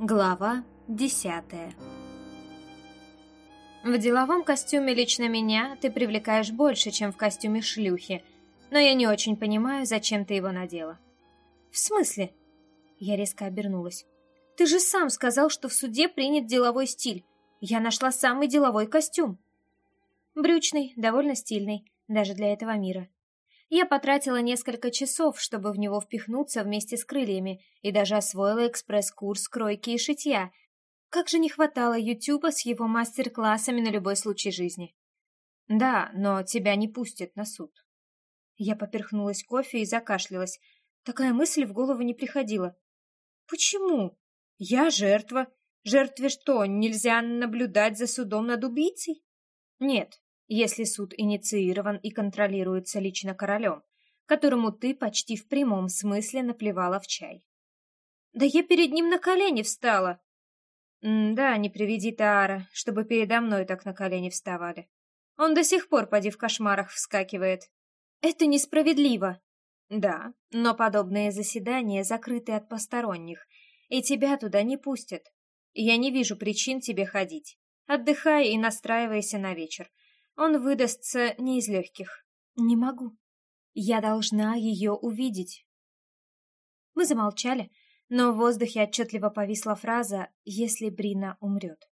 Глава десятая В деловом костюме лично меня ты привлекаешь больше, чем в костюме шлюхи, но я не очень понимаю, зачем ты его надела. В смысле? Я резко обернулась. Ты же сам сказал, что в суде принят деловой стиль. Я нашла самый деловой костюм. Брючный, довольно стильный, даже для этого мира. Я потратила несколько часов, чтобы в него впихнуться вместе с крыльями, и даже освоила экспресс-курс кройки и шитья. Как же не хватало Ютуба с его мастер-классами на любой случай жизни. Да, но тебя не пустят на суд. Я поперхнулась кофе и закашлялась. Такая мысль в голову не приходила. Почему? Я жертва. Жертве что, нельзя наблюдать за судом над убийцей? Нет, если суд инициирован и контролируется лично королем, которому ты почти в прямом смысле наплевала в чай. Да я перед ним на колени встала. М да, не приведи Таара, чтобы передо мной так на колени вставали. Он до сих пор, поди в кошмарах, вскакивает. Это несправедливо. Да, но подобные заседания закрыты от посторонних, и тебя туда не пустят. Я не вижу причин тебе ходить. Отдыхай и настраивайся на вечер. Он выдастся не из легких. Не могу. Я должна ее увидеть. Мы замолчали, но в воздухе отчетливо повисла фраза «если Брина умрет».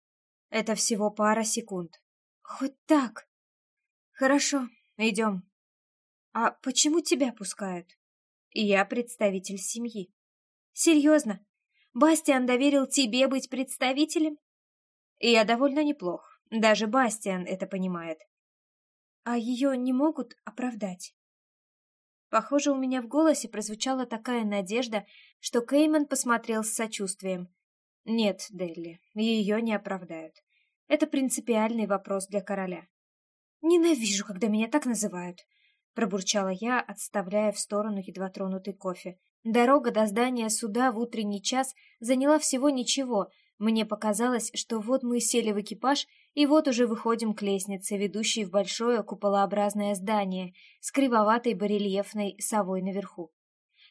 Это всего пара секунд. Хоть так. Хорошо, идем. А почему тебя пускают? Я представитель семьи. Серьезно? Бастиан доверил тебе быть представителем? Я довольно неплох. Даже Бастиан это понимает. А ее не могут оправдать? Похоже, у меня в голосе прозвучала такая надежда, что Кейман посмотрел с сочувствием. Нет, Делли, ее не оправдают. Это принципиальный вопрос для короля. «Ненавижу, когда меня так называют», — пробурчала я, отставляя в сторону едва тронутый кофе. Дорога до здания суда в утренний час заняла всего ничего, мне показалось, что вот мы сели в экипаж, и вот уже выходим к лестнице, ведущей в большое куполообразное здание с кривоватой барельефной совой наверху.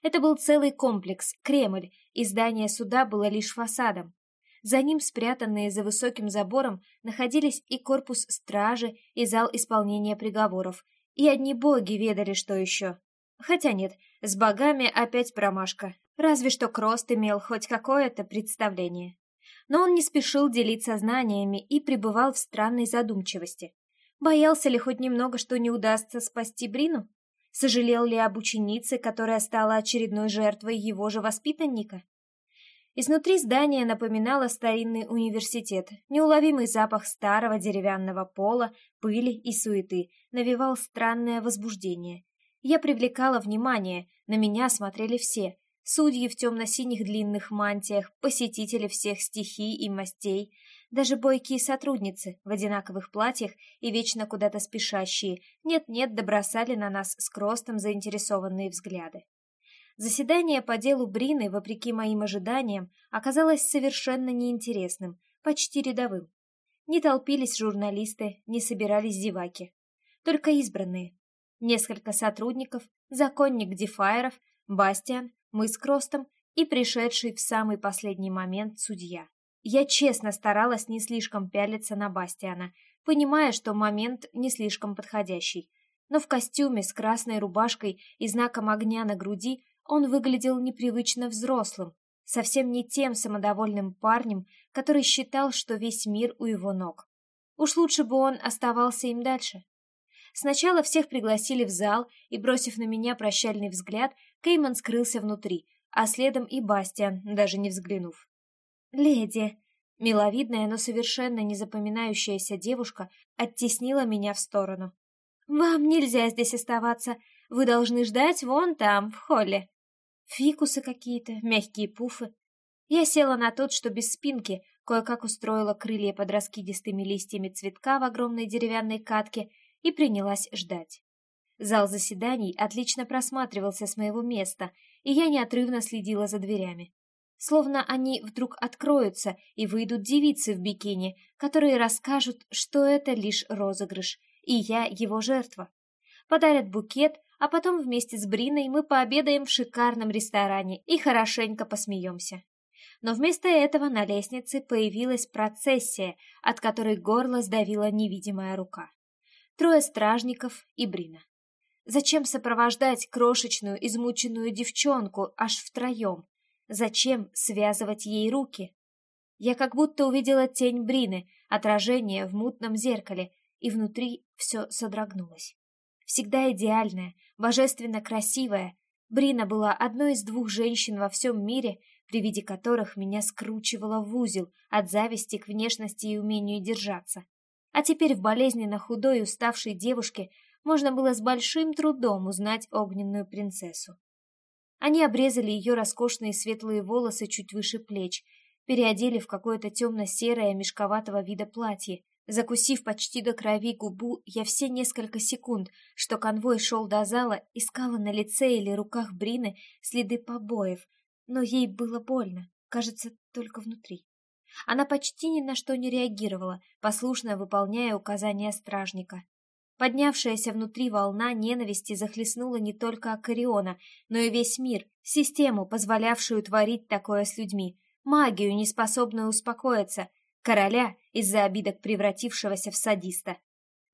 Это был целый комплекс, Кремль, и здание суда было лишь фасадом. За ним, спрятанные за высоким забором, находились и корпус стражи, и зал исполнения приговоров, и одни боги ведали, что еще. Хотя нет, с богами опять промашка, разве что Крост имел хоть какое-то представление но он не спешил делиться знаниями и пребывал в странной задумчивости. Боялся ли хоть немного, что не удастся спасти Брину? Сожалел ли об ученице, которая стала очередной жертвой его же воспитанника? Изнутри здание напоминало старинный университет. Неуловимый запах старого деревянного пола, пыли и суеты навевал странное возбуждение. Я привлекала внимание, на меня смотрели все, судьи в темно-синих длинных мантиях, посетители всех стихий и мастей, даже бойкие сотрудницы в одинаковых платьях и вечно куда-то спешащие, нет-нет, добросали на нас с кростом заинтересованные взгляды. Заседание по делу Брины, вопреки моим ожиданиям, оказалось совершенно неинтересным, почти рядовым. Не толпились журналисты, не собирались зеваки. Только избранные. Несколько сотрудников, законник Дефайров, Бастиан, мы с Кростом и пришедший в самый последний момент судья. Я честно старалась не слишком пялиться на Бастиана, понимая, что момент не слишком подходящий. Но в костюме с красной рубашкой и знаком огня на груди он выглядел непривычно взрослым, совсем не тем самодовольным парнем, который считал, что весь мир у его ног. Уж лучше бы он оставался им дальше. Сначала всех пригласили в зал, и, бросив на меня прощальный взгляд, Кейман скрылся внутри, а следом и Бастиан, даже не взглянув. «Леди!» Миловидная, но совершенно не запоминающаяся девушка оттеснила меня в сторону. «Вам нельзя здесь оставаться. Вы должны ждать вон там, в холле». Фикусы какие-то, мягкие пуфы. Я села на тот, что без спинки, кое-как устроила крылья под раскидистыми листьями цветка в огромной деревянной катке и принялась ждать. Зал заседаний отлично просматривался с моего места, и я неотрывно следила за дверями. Словно они вдруг откроются и выйдут девицы в бикини, которые расскажут, что это лишь розыгрыш, и я его жертва. Подарят букет, а потом вместе с Бриной мы пообедаем в шикарном ресторане и хорошенько посмеемся. но вместо этого на лестнице появилась процессия, от которой горло сдавила невидимая рука. Трое стражников и Брина. Зачем сопровождать крошечную, измученную девчонку аж втроем? Зачем связывать ей руки? Я как будто увидела тень Брины, отражение в мутном зеркале, и внутри все содрогнулось. Всегда идеальная, божественно красивая, Брина была одной из двух женщин во всем мире, при виде которых меня скручивало в узел от зависти к внешности и умению держаться. А теперь в болезненно худой и уставшей девушке можно было с большим трудом узнать огненную принцессу. Они обрезали ее роскошные светлые волосы чуть выше плеч, переодели в какое-то темно-серое мешковатого вида платье. Закусив почти до крови губу, я все несколько секунд, что конвой шел до зала, искала на лице или руках Брины следы побоев, но ей было больно, кажется, только внутри. Она почти ни на что не реагировала, послушно выполняя указания стражника. Поднявшаяся внутри волна ненависти захлестнула не только Акариона, но и весь мир, систему, позволявшую творить такое с людьми, магию, неспособную успокоиться, короля, из-за обидок превратившегося в садиста.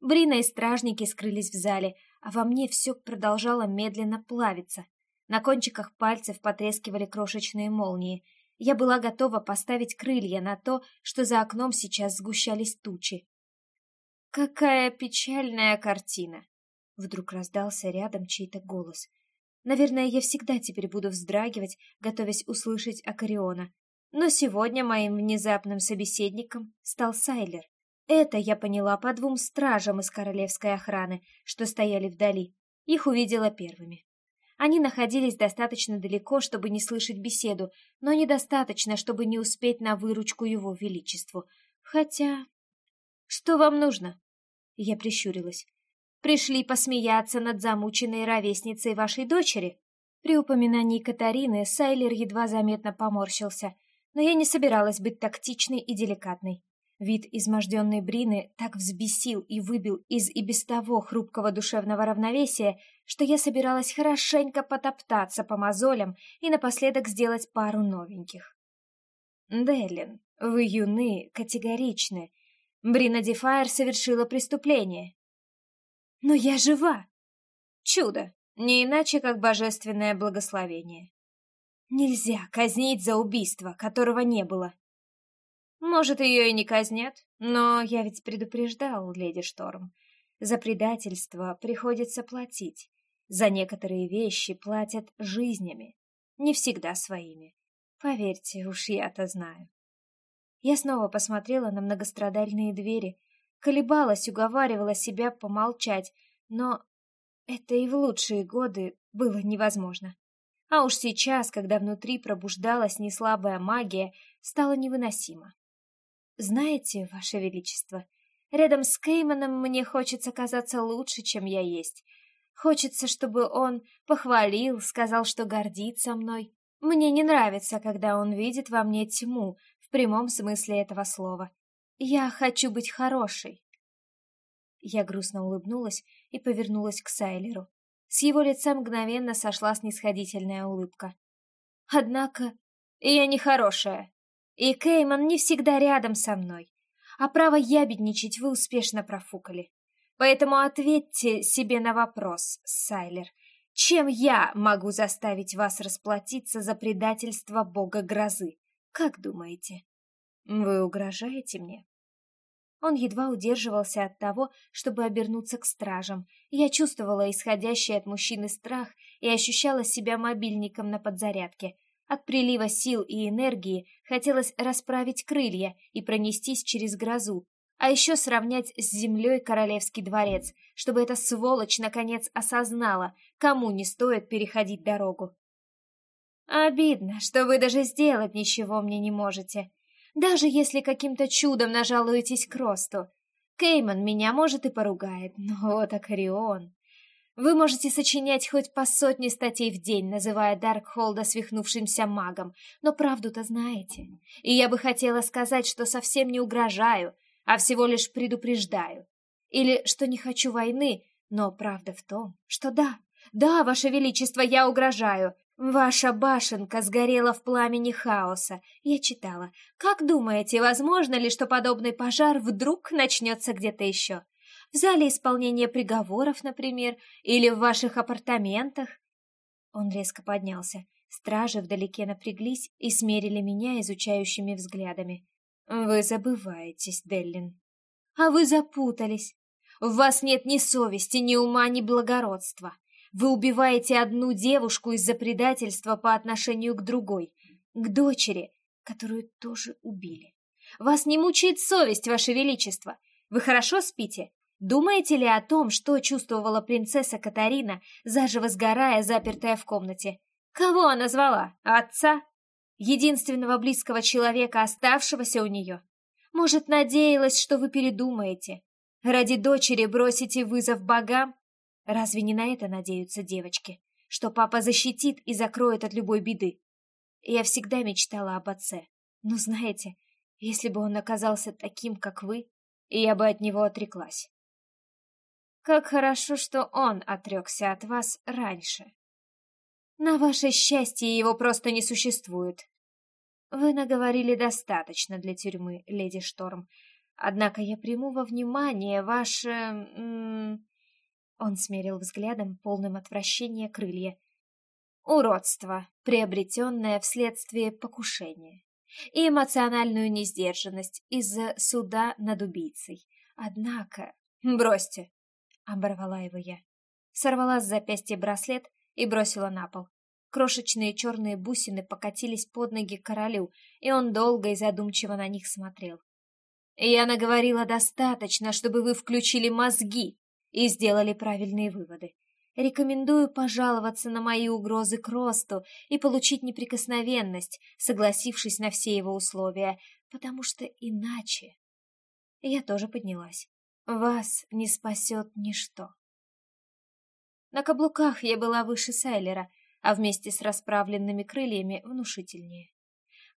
Брина и стражники скрылись в зале, а во мне все продолжало медленно плавиться. На кончиках пальцев потрескивали крошечные молнии. Я была готова поставить крылья на то, что за окном сейчас сгущались тучи. «Какая печальная картина!» Вдруг раздался рядом чей-то голос. Наверное, я всегда теперь буду вздрагивать, готовясь услышать Акариона. Но сегодня моим внезапным собеседником стал Сайлер. Это я поняла по двум стражам из королевской охраны, что стояли вдали. Их увидела первыми. Они находились достаточно далеко, чтобы не слышать беседу, но недостаточно, чтобы не успеть на выручку его величеству. Хотя... Что вам нужно? Я прищурилась. «Пришли посмеяться над замученной ровесницей вашей дочери?» При упоминании Катарины Сайлер едва заметно поморщился, но я не собиралась быть тактичной и деликатной. Вид изможденной Брины так взбесил и выбил из и без того хрупкого душевного равновесия, что я собиралась хорошенько потоптаться по мозолям и напоследок сделать пару новеньких. «Деллин, вы юны, категоричны Брина Дефайр совершила преступление. Но я жива. Чудо, не иначе, как божественное благословение. Нельзя казнить за убийство, которого не было. Может, ее и не казнят, но я ведь предупреждал, леди Шторм. За предательство приходится платить. За некоторые вещи платят жизнями, не всегда своими. Поверьте, уж я-то знаю. Я снова посмотрела на многострадальные двери, колебалась, уговаривала себя помолчать, но это и в лучшие годы было невозможно. А уж сейчас, когда внутри пробуждалась неслабая магия, стало невыносимо. Знаете, Ваше Величество, рядом с Кейманом мне хочется казаться лучше, чем я есть. Хочется, чтобы он похвалил, сказал, что гордится мной. Мне не нравится, когда он видит во мне тьму, прямом смысле этого слова. Я хочу быть хорошей. Я грустно улыбнулась и повернулась к Сайлеру. С его лица мгновенно сошла снисходительная улыбка. Однако я не хорошая, и Кейман не всегда рядом со мной, а право ябедничать вы успешно профукали. Поэтому ответьте себе на вопрос, Сайлер, чем я могу заставить вас расплатиться за предательство бога грозы? Как думаете? Вы угрожаете мне? Он едва удерживался от того, чтобы обернуться к стражам. Я чувствовала исходящий от мужчины страх и ощущала себя мобильником на подзарядке. От прилива сил и энергии хотелось расправить крылья и пронестись через грозу, а еще сравнять с землей королевский дворец, чтобы эта сволочь наконец осознала, кому не стоит переходить дорогу. Обидно, что вы даже сделать ничего мне не можете. Даже если каким-то чудом нажалуетесь к росту. Кейман меня, может, и поругает, но вот Акарион... Вы можете сочинять хоть по сотне статей в день, называя Даркхолда свихнувшимся магом, но правду-то знаете. И я бы хотела сказать, что совсем не угрожаю, а всего лишь предупреждаю. Или что не хочу войны, но правда в том, что да, да, Ваше Величество, я угрожаю, Ваша башенка сгорела в пламени хаоса. Я читала. Как думаете, возможно ли, что подобный пожар вдруг начнется где-то еще? В зале исполнения приговоров, например, или в ваших апартаментах?» Он резко поднялся. Стражи вдалеке напряглись и смерили меня изучающими взглядами. «Вы забываетесь, Деллин. А вы запутались. В вас нет ни совести, ни ума, ни благородства. Вы убиваете одну девушку из-за предательства по отношению к другой, к дочери, которую тоже убили. Вас не мучает совесть, Ваше Величество. Вы хорошо спите? Думаете ли о том, что чувствовала принцесса Катарина, заживо сгорая, запертая в комнате? Кого она звала? Отца? Единственного близкого человека, оставшегося у нее? Может, надеялась, что вы передумаете? Ради дочери бросите вызов богам? Разве не на это надеются девочки? Что папа защитит и закроет от любой беды? Я всегда мечтала об отце. Но знаете, если бы он оказался таким, как вы, я бы от него отреклась. Как хорошо, что он отрекся от вас раньше. На ваше счастье его просто не существует. Вы наговорили достаточно для тюрьмы, леди Шторм. Однако я приму во внимание ваше... М -м... Он смерил взглядом, полным отвращения, крылья. Уродство, приобретенное вследствие покушения. И эмоциональную несдержанность из-за суда над убийцей. Однако... Бросьте, — оборвала его я. Сорвала с запястья браслет и бросила на пол. Крошечные черные бусины покатились под ноги королю, и он долго и задумчиво на них смотрел. «Я наговорила достаточно, чтобы вы включили мозги и сделали правильные выводы. Рекомендую пожаловаться на мои угрозы к росту и получить неприкосновенность, согласившись на все его условия, потому что иначе...» Я тоже поднялась. Вас не спасет ничто. На каблуках я была выше Сайлера, а вместе с расправленными крыльями внушительнее.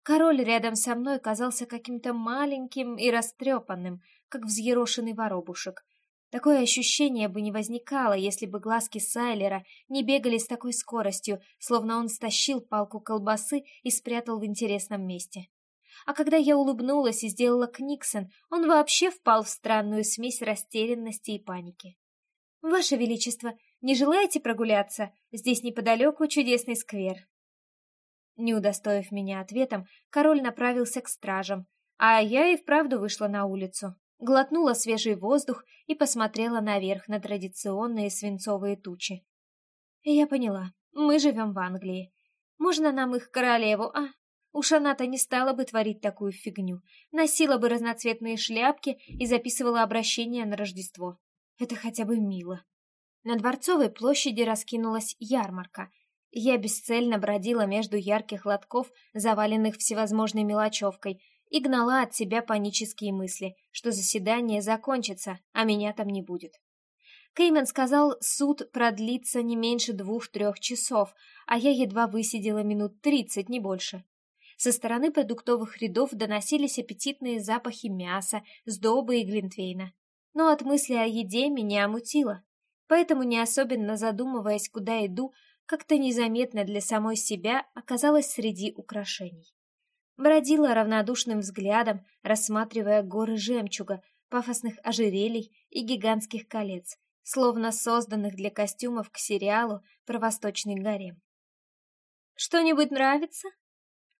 Король рядом со мной казался каким-то маленьким и растрепанным, как взъерошенный воробушек. Такое ощущение бы не возникало, если бы глазки Сайлера не бегали с такой скоростью, словно он стащил палку колбасы и спрятал в интересном месте. А когда я улыбнулась и сделала книксон, он вообще впал в странную смесь растерянности и паники. «Ваше Величество, не желаете прогуляться? Здесь неподалеку чудесный сквер». Не удостоив меня ответом, король направился к стражам, а я и вправду вышла на улицу, глотнула свежий воздух и посмотрела наверх на традиционные свинцовые тучи. Я поняла, мы живем в Англии. Можно нам их королеву, а? Уж она-то не стала бы творить такую фигню. Носила бы разноцветные шляпки и записывала обращения на Рождество. Это хотя бы мило. На Дворцовой площади раскинулась ярмарка. Я бесцельно бродила между ярких лотков, заваленных всевозможной мелочевкой, и гнала от себя панические мысли, что заседание закончится, а меня там не будет. Кеймен сказал, суд продлится не меньше двух-трех часов, а я едва высидела минут тридцать, не больше. Со стороны продуктовых рядов доносились аппетитные запахи мяса, сдобы и глинтвейна. Но от мысли о еде меня омутило. Поэтому, не особенно задумываясь, куда иду, как-то незаметно для самой себя оказалась среди украшений. Бродила равнодушным взглядом, рассматривая горы жемчуга, пафосных ожерелий и гигантских колец, словно созданных для костюмов к сериалу про Восточный гарем. «Что-нибудь нравится?»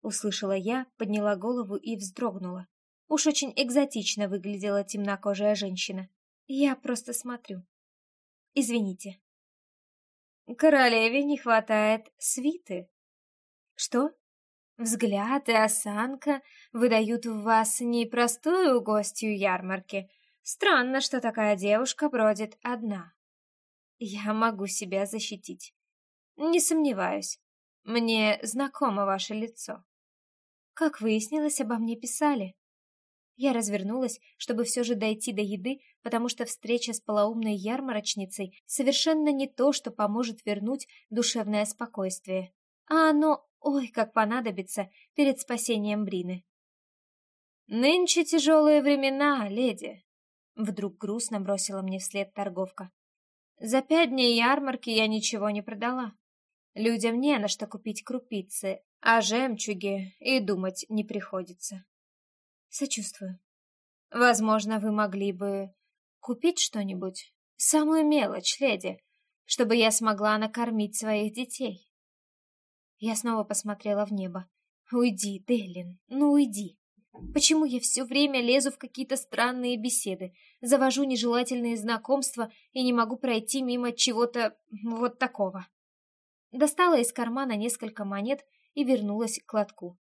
Услышала я, подняла голову и вздрогнула. Уж очень экзотично выглядела темнокожая женщина. Я просто смотрю. Извините. Королеве не хватает свиты. Что? Взгляд и осанка выдают в вас непростую гостью ярмарки. Странно, что такая девушка бродит одна. Я могу себя защитить. Не сомневаюсь. Мне знакомо ваше лицо. Как выяснилось, обо мне писали. Я развернулась, чтобы все же дойти до еды, потому что встреча с полоумной ярмарочницей совершенно не то, что поможет вернуть душевное спокойствие. А оно, ой, как понадобится перед спасением Брины. «Нынче тяжелые времена, леди!» Вдруг грустно бросила мне вслед торговка. «За пять дней ярмарки я ничего не продала. Людям не на что купить крупицы, а жемчуги и думать не приходится. Сочувствую. Возможно, вы могли бы купить что-нибудь, самую мелочь, леди, чтобы я смогла накормить своих детей. Я снова посмотрела в небо. Уйди, Деллин, ну уйди. Почему я все время лезу в какие-то странные беседы, завожу нежелательные знакомства и не могу пройти мимо чего-то вот такого? Достала из кармана несколько монет и вернулась к лотку.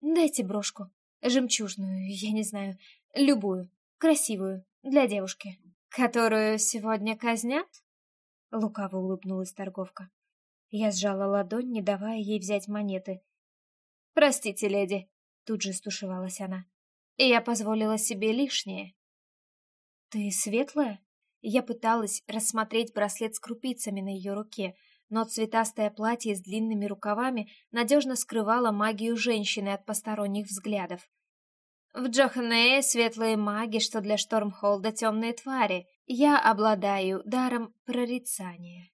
«Дайте брошку. Жемчужную, я не знаю, любую, красивую, для девушки. Которую сегодня казнят?» Лукаво улыбнулась торговка. Я сжала ладонь, не давая ей взять монеты. «Простите, леди», — тут же стушевалась она. «И я позволила себе лишнее». «Ты светлая?» Я пыталась рассмотреть браслет с крупицами на ее руке, но цветастое платье с длинными рукавами надежно скрывало магию женщины от посторонних взглядов. В Джоханее светлые маги, что для Штормхолда темные твари. Я обладаю даром прорицания.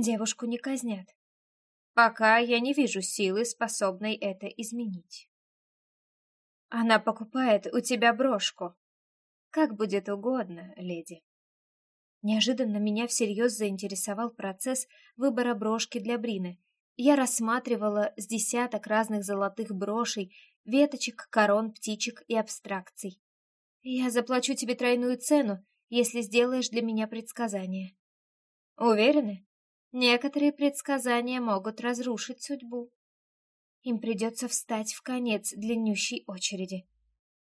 Девушку не казнят. Пока я не вижу силы, способной это изменить. Она покупает у тебя брошку. Как будет угодно, леди. Неожиданно меня всерьез заинтересовал процесс выбора брошки для Брины. Я рассматривала с десяток разных золотых брошей, веточек, корон, птичек и абстракций. Я заплачу тебе тройную цену, если сделаешь для меня предсказание. Уверены? Некоторые предсказания могут разрушить судьбу. Им придется встать в конец длиннющей очереди.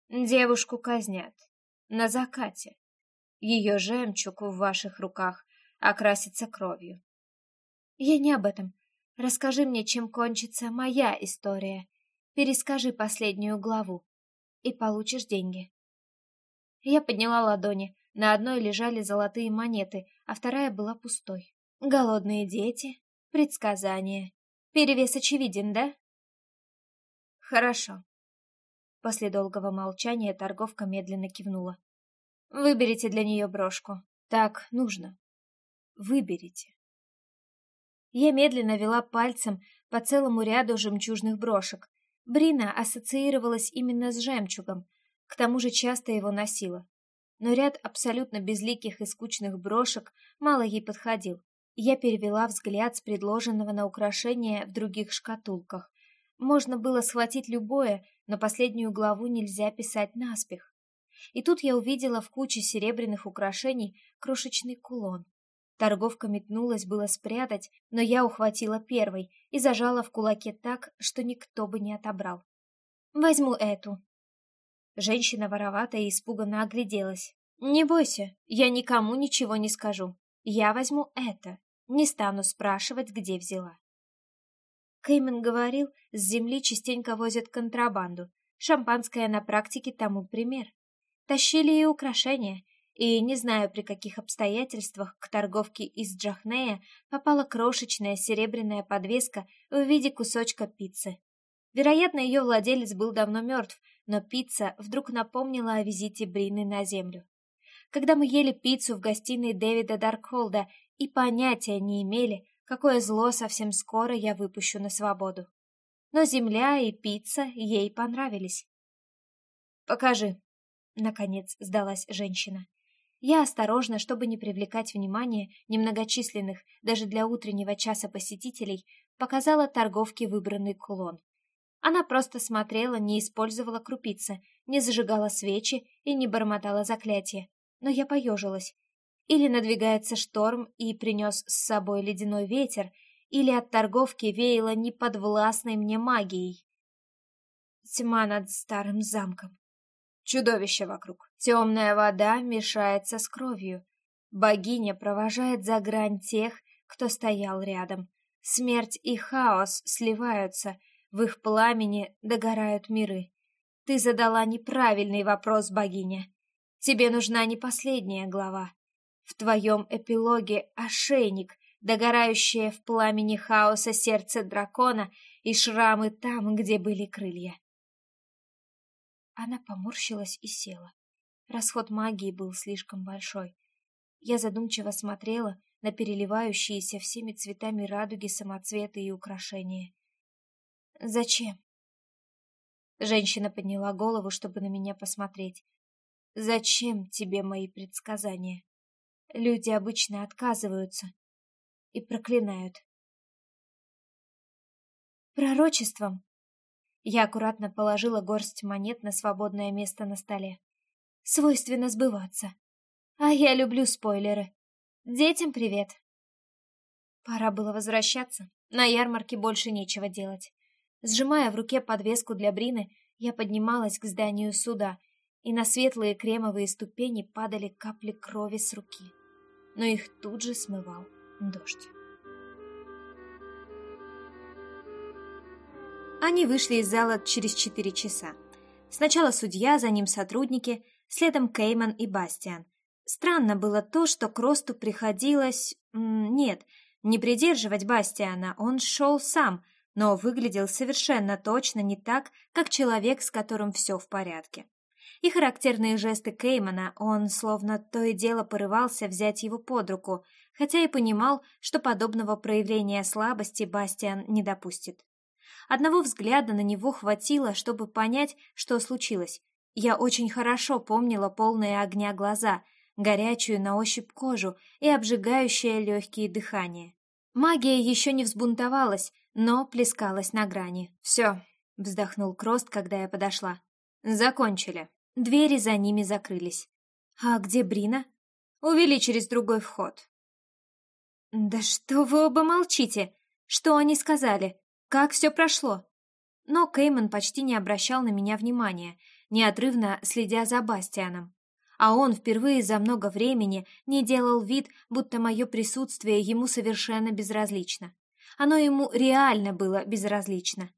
Девушку казнят. На закате. Ее жемчуг в ваших руках окрасится кровью. Я не об этом. Расскажи мне, чем кончится моя история. Перескажи последнюю главу, и получишь деньги. Я подняла ладони. На одной лежали золотые монеты, а вторая была пустой. Голодные дети, предсказания. Перевес очевиден, да? Хорошо. После долгого молчания торговка медленно кивнула. Выберите для нее брошку. Так нужно. Выберите. Я медленно вела пальцем по целому ряду жемчужных брошек. Брина ассоциировалась именно с жемчугом, к тому же часто его носила. Но ряд абсолютно безликих и скучных брошек мало ей подходил. Я перевела взгляд с предложенного на украшение в других шкатулках. Можно было схватить любое, но последнюю главу нельзя писать наспех. И тут я увидела в куче серебряных украшений крошечный кулон. Торговка метнулась было спрятать, но я ухватила первой и зажала в кулаке так, что никто бы не отобрал. «Возьму эту». Женщина воровато и испуганно огляделась. «Не бойся, я никому ничего не скажу. Я возьму это. Не стану спрашивать, где взяла». Кеймен говорил, с земли частенько возят контрабанду. Шампанское на практике тому пример. Тащили и украшения, и не знаю, при каких обстоятельствах к торговке из Джахнея попала крошечная серебряная подвеска в виде кусочка пиццы. Вероятно, ее владелец был давно мертв, но пицца вдруг напомнила о визите Брины на землю. Когда мы ели пиццу в гостиной Дэвида Даркхолда и понятия не имели, какое зло совсем скоро я выпущу на свободу. Но земля и пицца ей понравились. «Покажи», Наконец сдалась женщина. Я осторожно, чтобы не привлекать внимание немногочисленных даже для утреннего часа посетителей, показала торговке выбранный кулон. Она просто смотрела, не использовала крупицы, не зажигала свечи и не бормотала заклятия. Но я поежилась. Или надвигается шторм и принес с собой ледяной ветер, или от торговки веяло неподвластной мне магией. Тьма над старым замком. Чудовище вокруг. Темная вода мешается с кровью. Богиня провожает за грань тех, кто стоял рядом. Смерть и хаос сливаются, в их пламени догорают миры. Ты задала неправильный вопрос, богиня. Тебе нужна не последняя глава. В твоем эпилоге ошейник, догорающее в пламени хаоса сердце дракона и шрамы там, где были крылья. Она поморщилась и села. Расход магии был слишком большой. Я задумчиво смотрела на переливающиеся всеми цветами радуги самоцветы и украшения. «Зачем?» Женщина подняла голову, чтобы на меня посмотреть. «Зачем тебе мои предсказания? Люди обычно отказываются и проклинают». «Пророчеством?» Я аккуратно положила горсть монет на свободное место на столе. «Свойственно сбываться. А я люблю спойлеры. Детям привет!» Пора было возвращаться. На ярмарке больше нечего делать. Сжимая в руке подвеску для Брины, я поднималась к зданию суда, и на светлые кремовые ступени падали капли крови с руки. Но их тут же смывал дождь. Они вышли из зала через четыре часа. Сначала судья, за ним сотрудники, следом Кейман и Бастиан. Странно было то, что к Росту приходилось... Нет, не придерживать Бастиана, он шел сам — но выглядел совершенно точно не так, как человек, с которым все в порядке. И характерные жесты Кеймана, он словно то и дело порывался взять его под руку, хотя и понимал, что подобного проявления слабости Бастиан не допустит. Одного взгляда на него хватило, чтобы понять, что случилось. Я очень хорошо помнила полные огня глаза, горячую на ощупь кожу и обжигающее легкие дыхание. Магия еще не взбунтовалась, но плескалась на грани. «Все», — вздохнул Крост, когда я подошла. «Закончили». Двери за ними закрылись. «А где Брина?» «Увели через другой вход». «Да что вы оба молчите? Что они сказали? Как все прошло?» Но Кейман почти не обращал на меня внимания, неотрывно следя за Бастианом а он впервые за много времени не делал вид, будто мое присутствие ему совершенно безразлично. Оно ему реально было безразлично.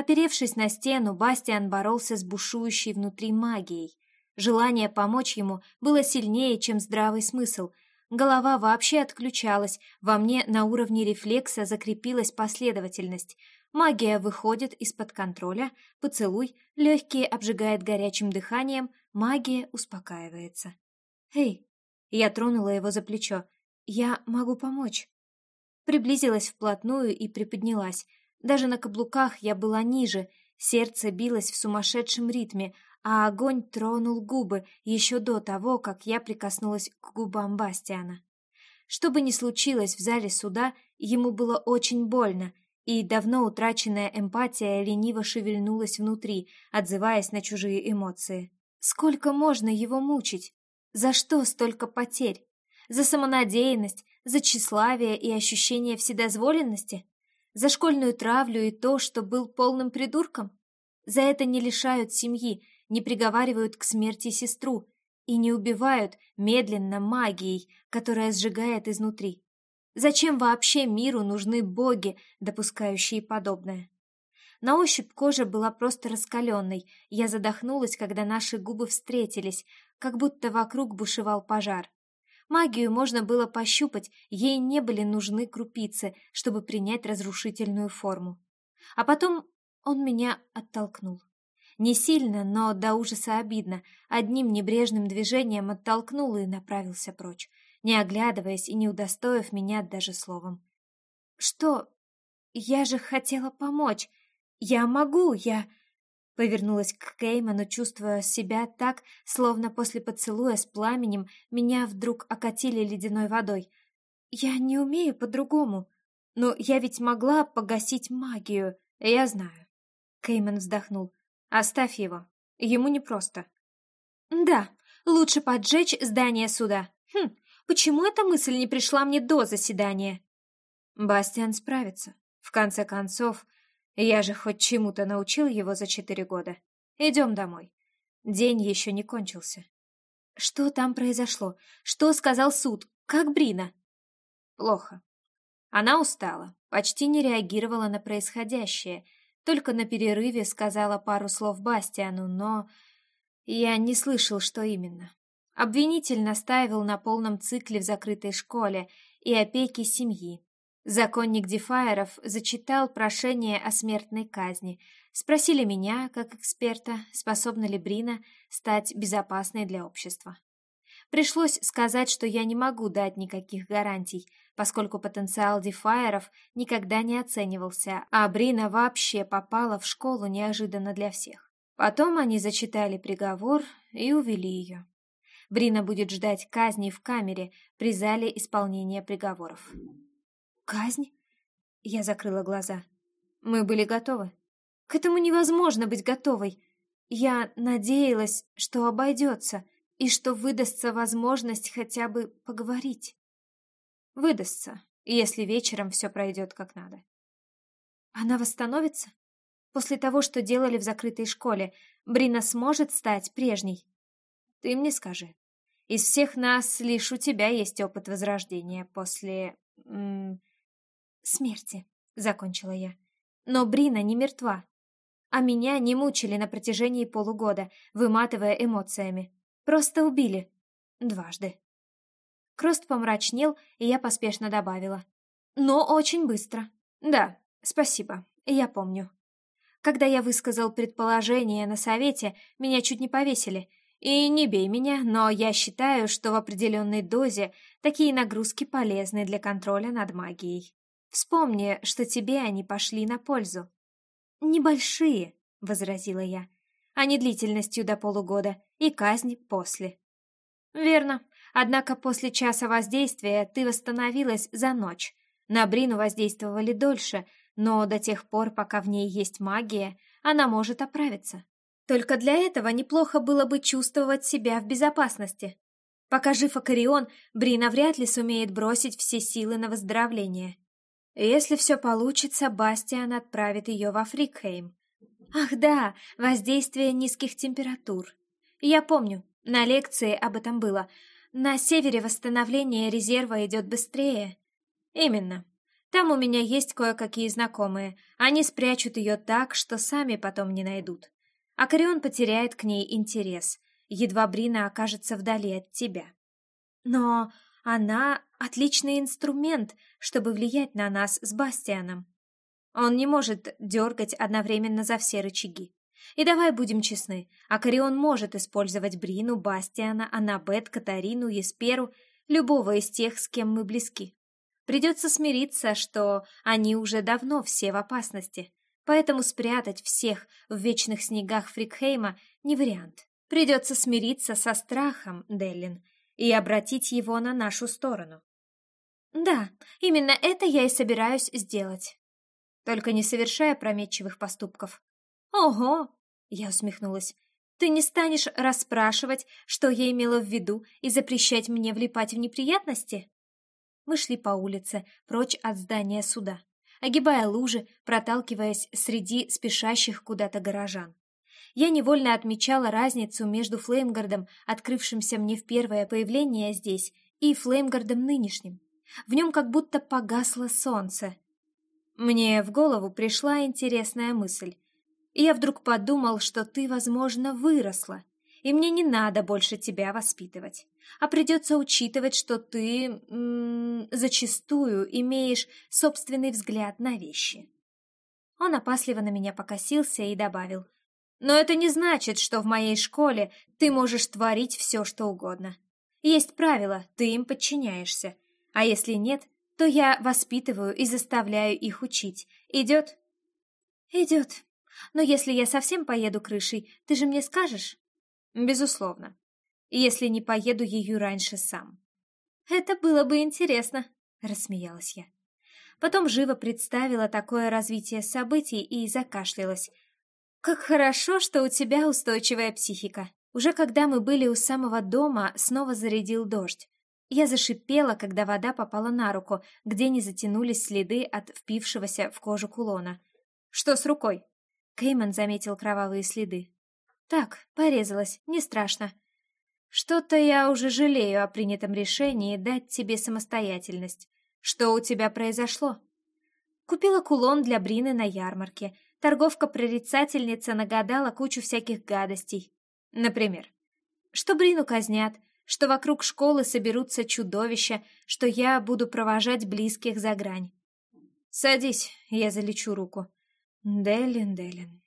Оперевшись на стену, Бастиан боролся с бушующей внутри магией. Желание помочь ему было сильнее, чем здравый смысл. Голова вообще отключалась, во мне на уровне рефлекса закрепилась последовательность — Магия выходит из-под контроля, поцелуй, легкие обжигает горячим дыханием, магия успокаивается. «Эй!» Я тронула его за плечо. «Я могу помочь». Приблизилась вплотную и приподнялась. Даже на каблуках я была ниже, сердце билось в сумасшедшем ритме, а огонь тронул губы еще до того, как я прикоснулась к губам Бастиана. Что бы ни случилось в зале суда, ему было очень больно — и давно утраченная эмпатия лениво шевельнулась внутри, отзываясь на чужие эмоции. Сколько можно его мучить? За что столько потерь? За самонадеянность, за тщеславие и ощущение вседозволенности? За школьную травлю и то, что был полным придурком? За это не лишают семьи, не приговаривают к смерти сестру и не убивают медленно магией, которая сжигает изнутри. Зачем вообще миру нужны боги, допускающие подобное? На ощупь кожа была просто раскаленной. Я задохнулась, когда наши губы встретились, как будто вокруг бушевал пожар. Магию можно было пощупать, ей не были нужны крупицы, чтобы принять разрушительную форму. А потом он меня оттолкнул. Не сильно, но до ужаса обидно. Одним небрежным движением оттолкнул и направился прочь не оглядываясь и не удостоив меня даже словом. «Что? Я же хотела помочь. Я могу, я...» Повернулась к Кейману, чувствуя себя так, словно после поцелуя с пламенем меня вдруг окатили ледяной водой. «Я не умею по-другому, но я ведь могла погасить магию, я знаю». Кейман вздохнул. «Оставь его, ему непросто». «Да, лучше поджечь здание суда. Хм, Почему эта мысль не пришла мне до заседания? Бастиан справится. В конце концов, я же хоть чему-то научил его за четыре года. Идем домой. День еще не кончился. Что там произошло? Что сказал суд? Как Брина? Плохо. Она устала, почти не реагировала на происходящее, только на перерыве сказала пару слов Бастиану, но я не слышал, что именно. Обвинитель настаивал на полном цикле в закрытой школе и опеке семьи. Законник Дефайеров зачитал прошение о смертной казни. Спросили меня, как эксперта, способна ли Брина стать безопасной для общества. Пришлось сказать, что я не могу дать никаких гарантий, поскольку потенциал дефайеров никогда не оценивался, а Брина вообще попала в школу неожиданно для всех. Потом они зачитали приговор и увели ее. Брина будет ждать казни в камере при зале исполнения приговоров. «Казнь?» Я закрыла глаза. Мы были готовы. К этому невозможно быть готовой. Я надеялась, что обойдется и что выдастся возможность хотя бы поговорить. Выдастся, если вечером все пройдет как надо. Она восстановится? После того, что делали в закрытой школе, Брина сможет стать прежней? Ты мне скажи. Из всех нас лишь у тебя есть опыт возрождения после... смерти, закончила я. Но Брина не мертва. А меня не мучили на протяжении полугода, выматывая эмоциями. Просто убили. Дважды. Крост помрачнел, и я поспешно добавила. Но очень быстро. Да, спасибо, я помню. Когда я высказал предположение на совете, меня чуть не повесили. И не бей меня, но я считаю, что в определенной дозе такие нагрузки полезны для контроля над магией. Вспомни, что тебе они пошли на пользу. Небольшие, возразила я, а не длительностью до полугода и казнь после. Верно. Однако после часа воздействия ты восстановилась за ночь. На Брину воздействовали дольше, но до тех пор, пока в ней есть магия, она может оправиться. Только для этого неплохо было бы чувствовать себя в безопасности. Пока жив Акарион, Брина вряд ли сумеет бросить все силы на выздоровление. Если все получится, Бастиан отправит ее во Фрикхейм. Ах да, воздействие низких температур. Я помню, на лекции об этом было. На севере восстановление резерва идет быстрее. Именно. Там у меня есть кое-какие знакомые. Они спрячут ее так, что сами потом не найдут. Акарион потеряет к ней интерес. Едва Брина окажется вдали от тебя. Но она отличный инструмент, чтобы влиять на нас с Бастианом. Он не может дергать одновременно за все рычаги. И давай будем честны, Акарион может использовать Брину, Бастиана, Анабет, Катарину, Есперу, любого из тех, с кем мы близки. Придется смириться, что они уже давно все в опасности, поэтому спрятать всех в вечных снегах Фрикхейма не вариант. Придется смириться со страхом, Деллин, и обратить его на нашу сторону. Да, именно это я и собираюсь сделать. Только не совершая прометчивых поступков. Ого! Я усмехнулась. Ты не станешь расспрашивать, что я имела в виду, и запрещать мне влипать в неприятности? Мы шли по улице, прочь от здания суда, огибая лужи, проталкиваясь среди спешащих куда-то горожан я невольно отмечала разницу между Флеймгардом, открывшимся мне в первое появление здесь, и Флеймгардом нынешним. В нем как будто погасло солнце. Мне в голову пришла интересная мысль. Я вдруг подумал, что ты, возможно, выросла, и мне не надо больше тебя воспитывать. А придется учитывать, что ты м -м, зачастую имеешь собственный взгляд на вещи. Он опасливо на меня покосился и добавил — но это не значит, что в моей школе ты можешь творить все, что угодно. Есть правила, ты им подчиняешься. А если нет, то я воспитываю и заставляю их учить. Идет? Идет. Но если я совсем поеду крышей, ты же мне скажешь? Безусловно. Если не поеду ее раньше сам. Это было бы интересно, рассмеялась я. Потом живо представила такое развитие событий и закашлялась, как хорошо, что у тебя устойчивая психика. Уже когда мы были у самого дома, снова зарядил дождь. Я зашипела, когда вода попала на руку, где не затянулись следы от впившегося в кожу кулона. «Что с рукой?» Кейман заметил кровавые следы. «Так, порезалась, не страшно. Что-то я уже жалею о принятом решении дать тебе самостоятельность. Что у тебя произошло?» Купила кулон для Брины на ярмарке — торговка-прорицательница нагадала кучу всяких гадостей. Например, что Брину казнят, что вокруг школы соберутся чудовища, что я буду провожать близких за грань. «Садись, я залечу руку». «Делин, Делин,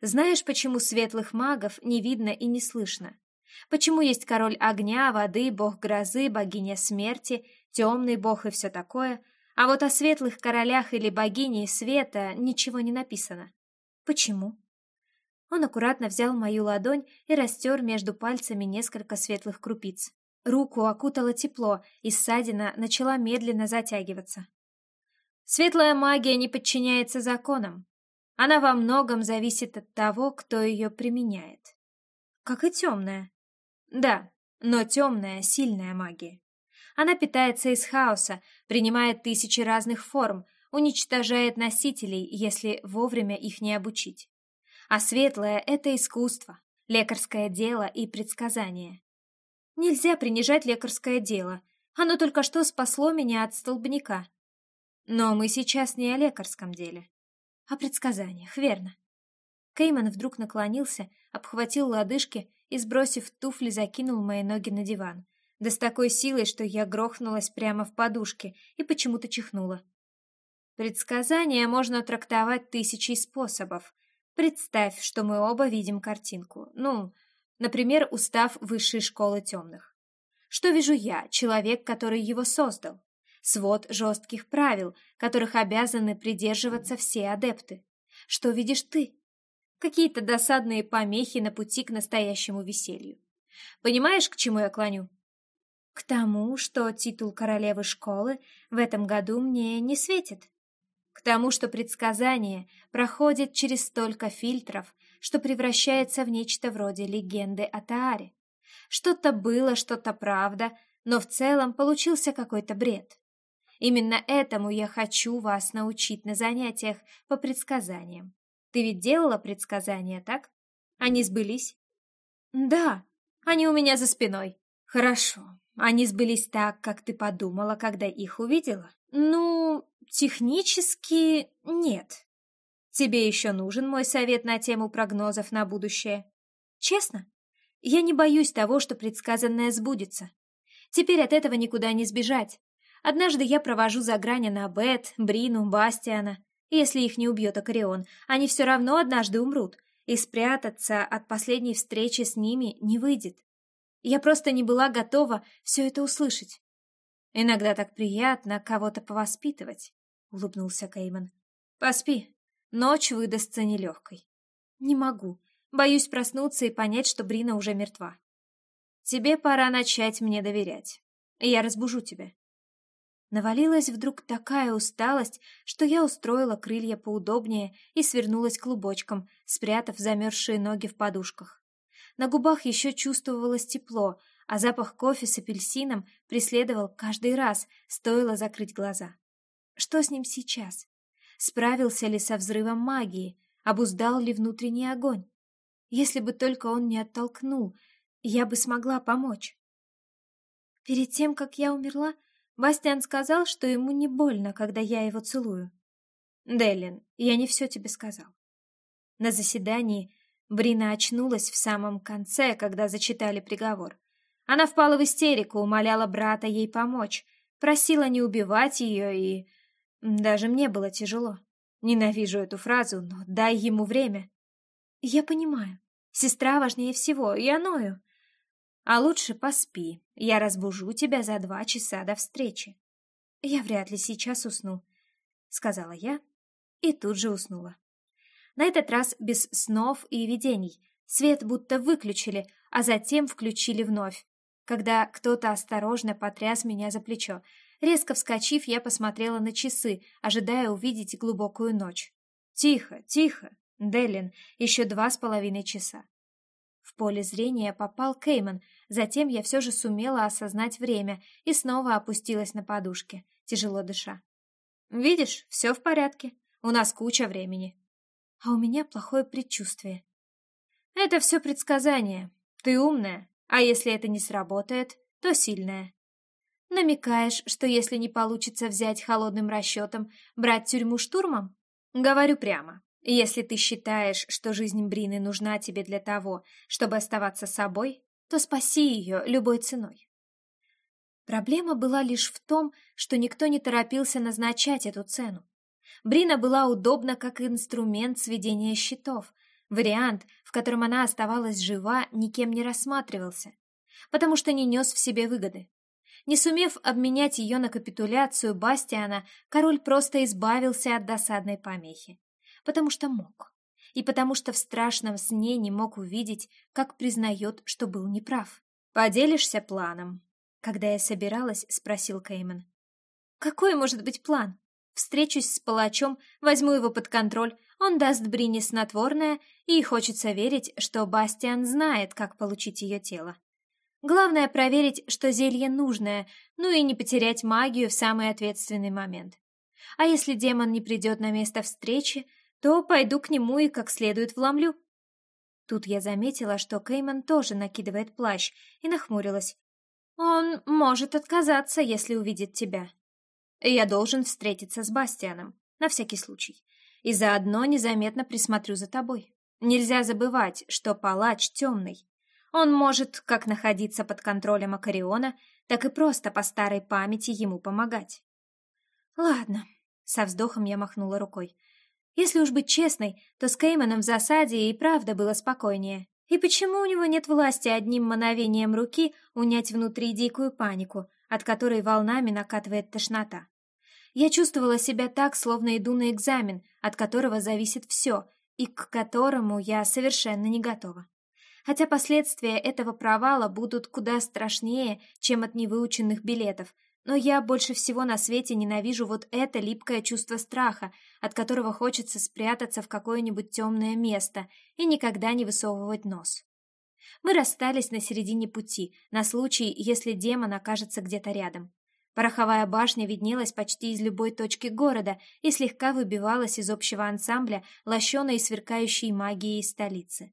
знаешь, почему светлых магов не видно и не слышно? Почему есть король огня, воды, бог грозы, богиня смерти, темный бог и все такое, а вот о светлых королях или богине света ничего не написано? Почему? Он аккуратно взял мою ладонь и растер между пальцами несколько светлых крупиц. Руку окутало тепло, и ссадина начала медленно затягиваться. Светлая магия не подчиняется законам. Она во многом зависит от того, кто ее применяет. Как и темная. Да, но темная — сильная магия. Она питается из хаоса, принимает тысячи разных форм, уничтожает носителей, если вовремя их не обучить. А светлое — это искусство, лекарское дело и предсказание. Нельзя принижать лекарское дело. Оно только что спасло меня от столбняка. Но мы сейчас не о лекарском деле. О предсказаниях, верно. Кейман вдруг наклонился, обхватил лодыжки и, сбросив туфли, закинул мои ноги на диван. Да с такой силой, что я грохнулась прямо в подушке и почему-то чихнула. Предсказания можно трактовать тысячей способов, Представь, что мы оба видим картинку. Ну, например, устав высшей школы темных. Что вижу я, человек, который его создал? Свод жестких правил, которых обязаны придерживаться все адепты. Что видишь ты? Какие-то досадные помехи на пути к настоящему веселью. Понимаешь, к чему я клоню? К тому, что титул королевы школы в этом году мне не светит. К тому, что предсказание проходит через столько фильтров, что превращается в нечто вроде легенды о Тааре. Что-то было, что-то правда, но в целом получился какой-то бред. Именно этому я хочу вас научить на занятиях по предсказаниям. Ты ведь делала предсказания, так? Они сбылись? Да, они у меня за спиной. Хорошо. Они сбылись так, как ты подумала, когда их увидела? Ну, Технически нет. Тебе еще нужен мой совет на тему прогнозов на будущее? Честно, я не боюсь того, что предсказанное сбудется. Теперь от этого никуда не сбежать. Однажды я провожу за грани на Бет, Брину, Бастиана. Если их не убьет Акарион, они все равно однажды умрут, и спрятаться от последней встречи с ними не выйдет. Я просто не была готова все это услышать. Иногда так приятно кого-то повоспитывать, — улыбнулся Кейман. Поспи. Ночь выдастся нелегкой. Не могу. Боюсь проснуться и понять, что Брина уже мертва. Тебе пора начать мне доверять. Я разбужу тебя. Навалилась вдруг такая усталость, что я устроила крылья поудобнее и свернулась клубочком, спрятав замерзшие ноги в подушках. На губах еще чувствовалось тепло, а запах кофе с апельсином преследовал каждый раз, стоило закрыть глаза. Что с ним сейчас? Справился ли со взрывом магии? Обуздал ли внутренний огонь? Если бы только он не оттолкнул, я бы смогла помочь. Перед тем, как я умерла, Бастиан сказал, что ему не больно, когда я его целую. Делин, я не все тебе сказал. На заседании Брина очнулась в самом конце, когда зачитали приговор. Она впала в истерику, умоляла брата ей помочь, просила не убивать ее, и... Даже мне было тяжело. Ненавижу эту фразу, но дай ему время. Я понимаю. Сестра важнее всего, я ною. А лучше поспи, я разбужу тебя за два часа до встречи. Я вряд ли сейчас усну, — сказала я и тут же уснула. На этот раз без снов и видений. Свет будто выключили, а затем включили вновь когда кто-то осторожно потряс меня за плечо. Резко вскочив, я посмотрела на часы, ожидая увидеть глубокую ночь. «Тихо, тихо, Деллин, еще два с половиной часа». В поле зрения попал Кейман, затем я все же сумела осознать время и снова опустилась на подушке, тяжело дыша. «Видишь, все в порядке, у нас куча времени». А у меня плохое предчувствие. «Это все предсказание. Ты умная, а если это не сработает, то сильная. Намекаешь, что если не получится взять холодным расчетом, брать тюрьму штурмом? Говорю прямо. Если ты считаешь, что жизнь Брины нужна тебе для того, чтобы оставаться собой, то спаси ее любой ценой. Проблема была лишь в том, что никто не торопился назначать эту цену. Брина была удобна как инструмент сведения счетов, Вариант, в котором она оставалась жива, никем не рассматривался, потому что не нес в себе выгоды. Не сумев обменять ее на капитуляцию Бастиана, король просто избавился от досадной помехи. Потому что мог. И потому что в страшном сне не мог увидеть, как признает, что был неправ. «Поделишься планом?» Когда я собиралась, спросил Кейман. «Какой может быть план? Встречусь с палачом, возьму его под контроль, он даст Брине снотворное, и хочется верить, что Бастиан знает, как получить ее тело. Главное проверить, что зелье нужное, ну и не потерять магию в самый ответственный момент. А если демон не придет на место встречи, то пойду к нему и как следует вломлю. Тут я заметила, что Кейман тоже накидывает плащ, и нахмурилась. Он может отказаться, если увидит тебя. Я должен встретиться с Бастианом, на всякий случай, и заодно незаметно присмотрю за тобой. Нельзя забывать, что палач темный, он может как находиться под контролем Акариона, так и просто по старой памяти ему помогать. Ладно, со вздохом я махнула рукой. Если уж быть честной, то с Кейманом в засаде и правда было спокойнее. И почему у него нет власти одним мановением руки унять внутри дикую панику, от которой волнами накатывает тошнота? Я чувствовала себя так, словно иду на экзамен, от которого зависит все, и к которому я совершенно не готова хотя последствия этого провала будут куда страшнее, чем от невыученных билетов, но я больше всего на свете ненавижу вот это липкое чувство страха, от которого хочется спрятаться в какое-нибудь темное место и никогда не высовывать нос. Мы расстались на середине пути, на случай, если демон окажется где-то рядом. Пороховая башня виднелась почти из любой точки города и слегка выбивалась из общего ансамбля лощеной и сверкающей магией столицы.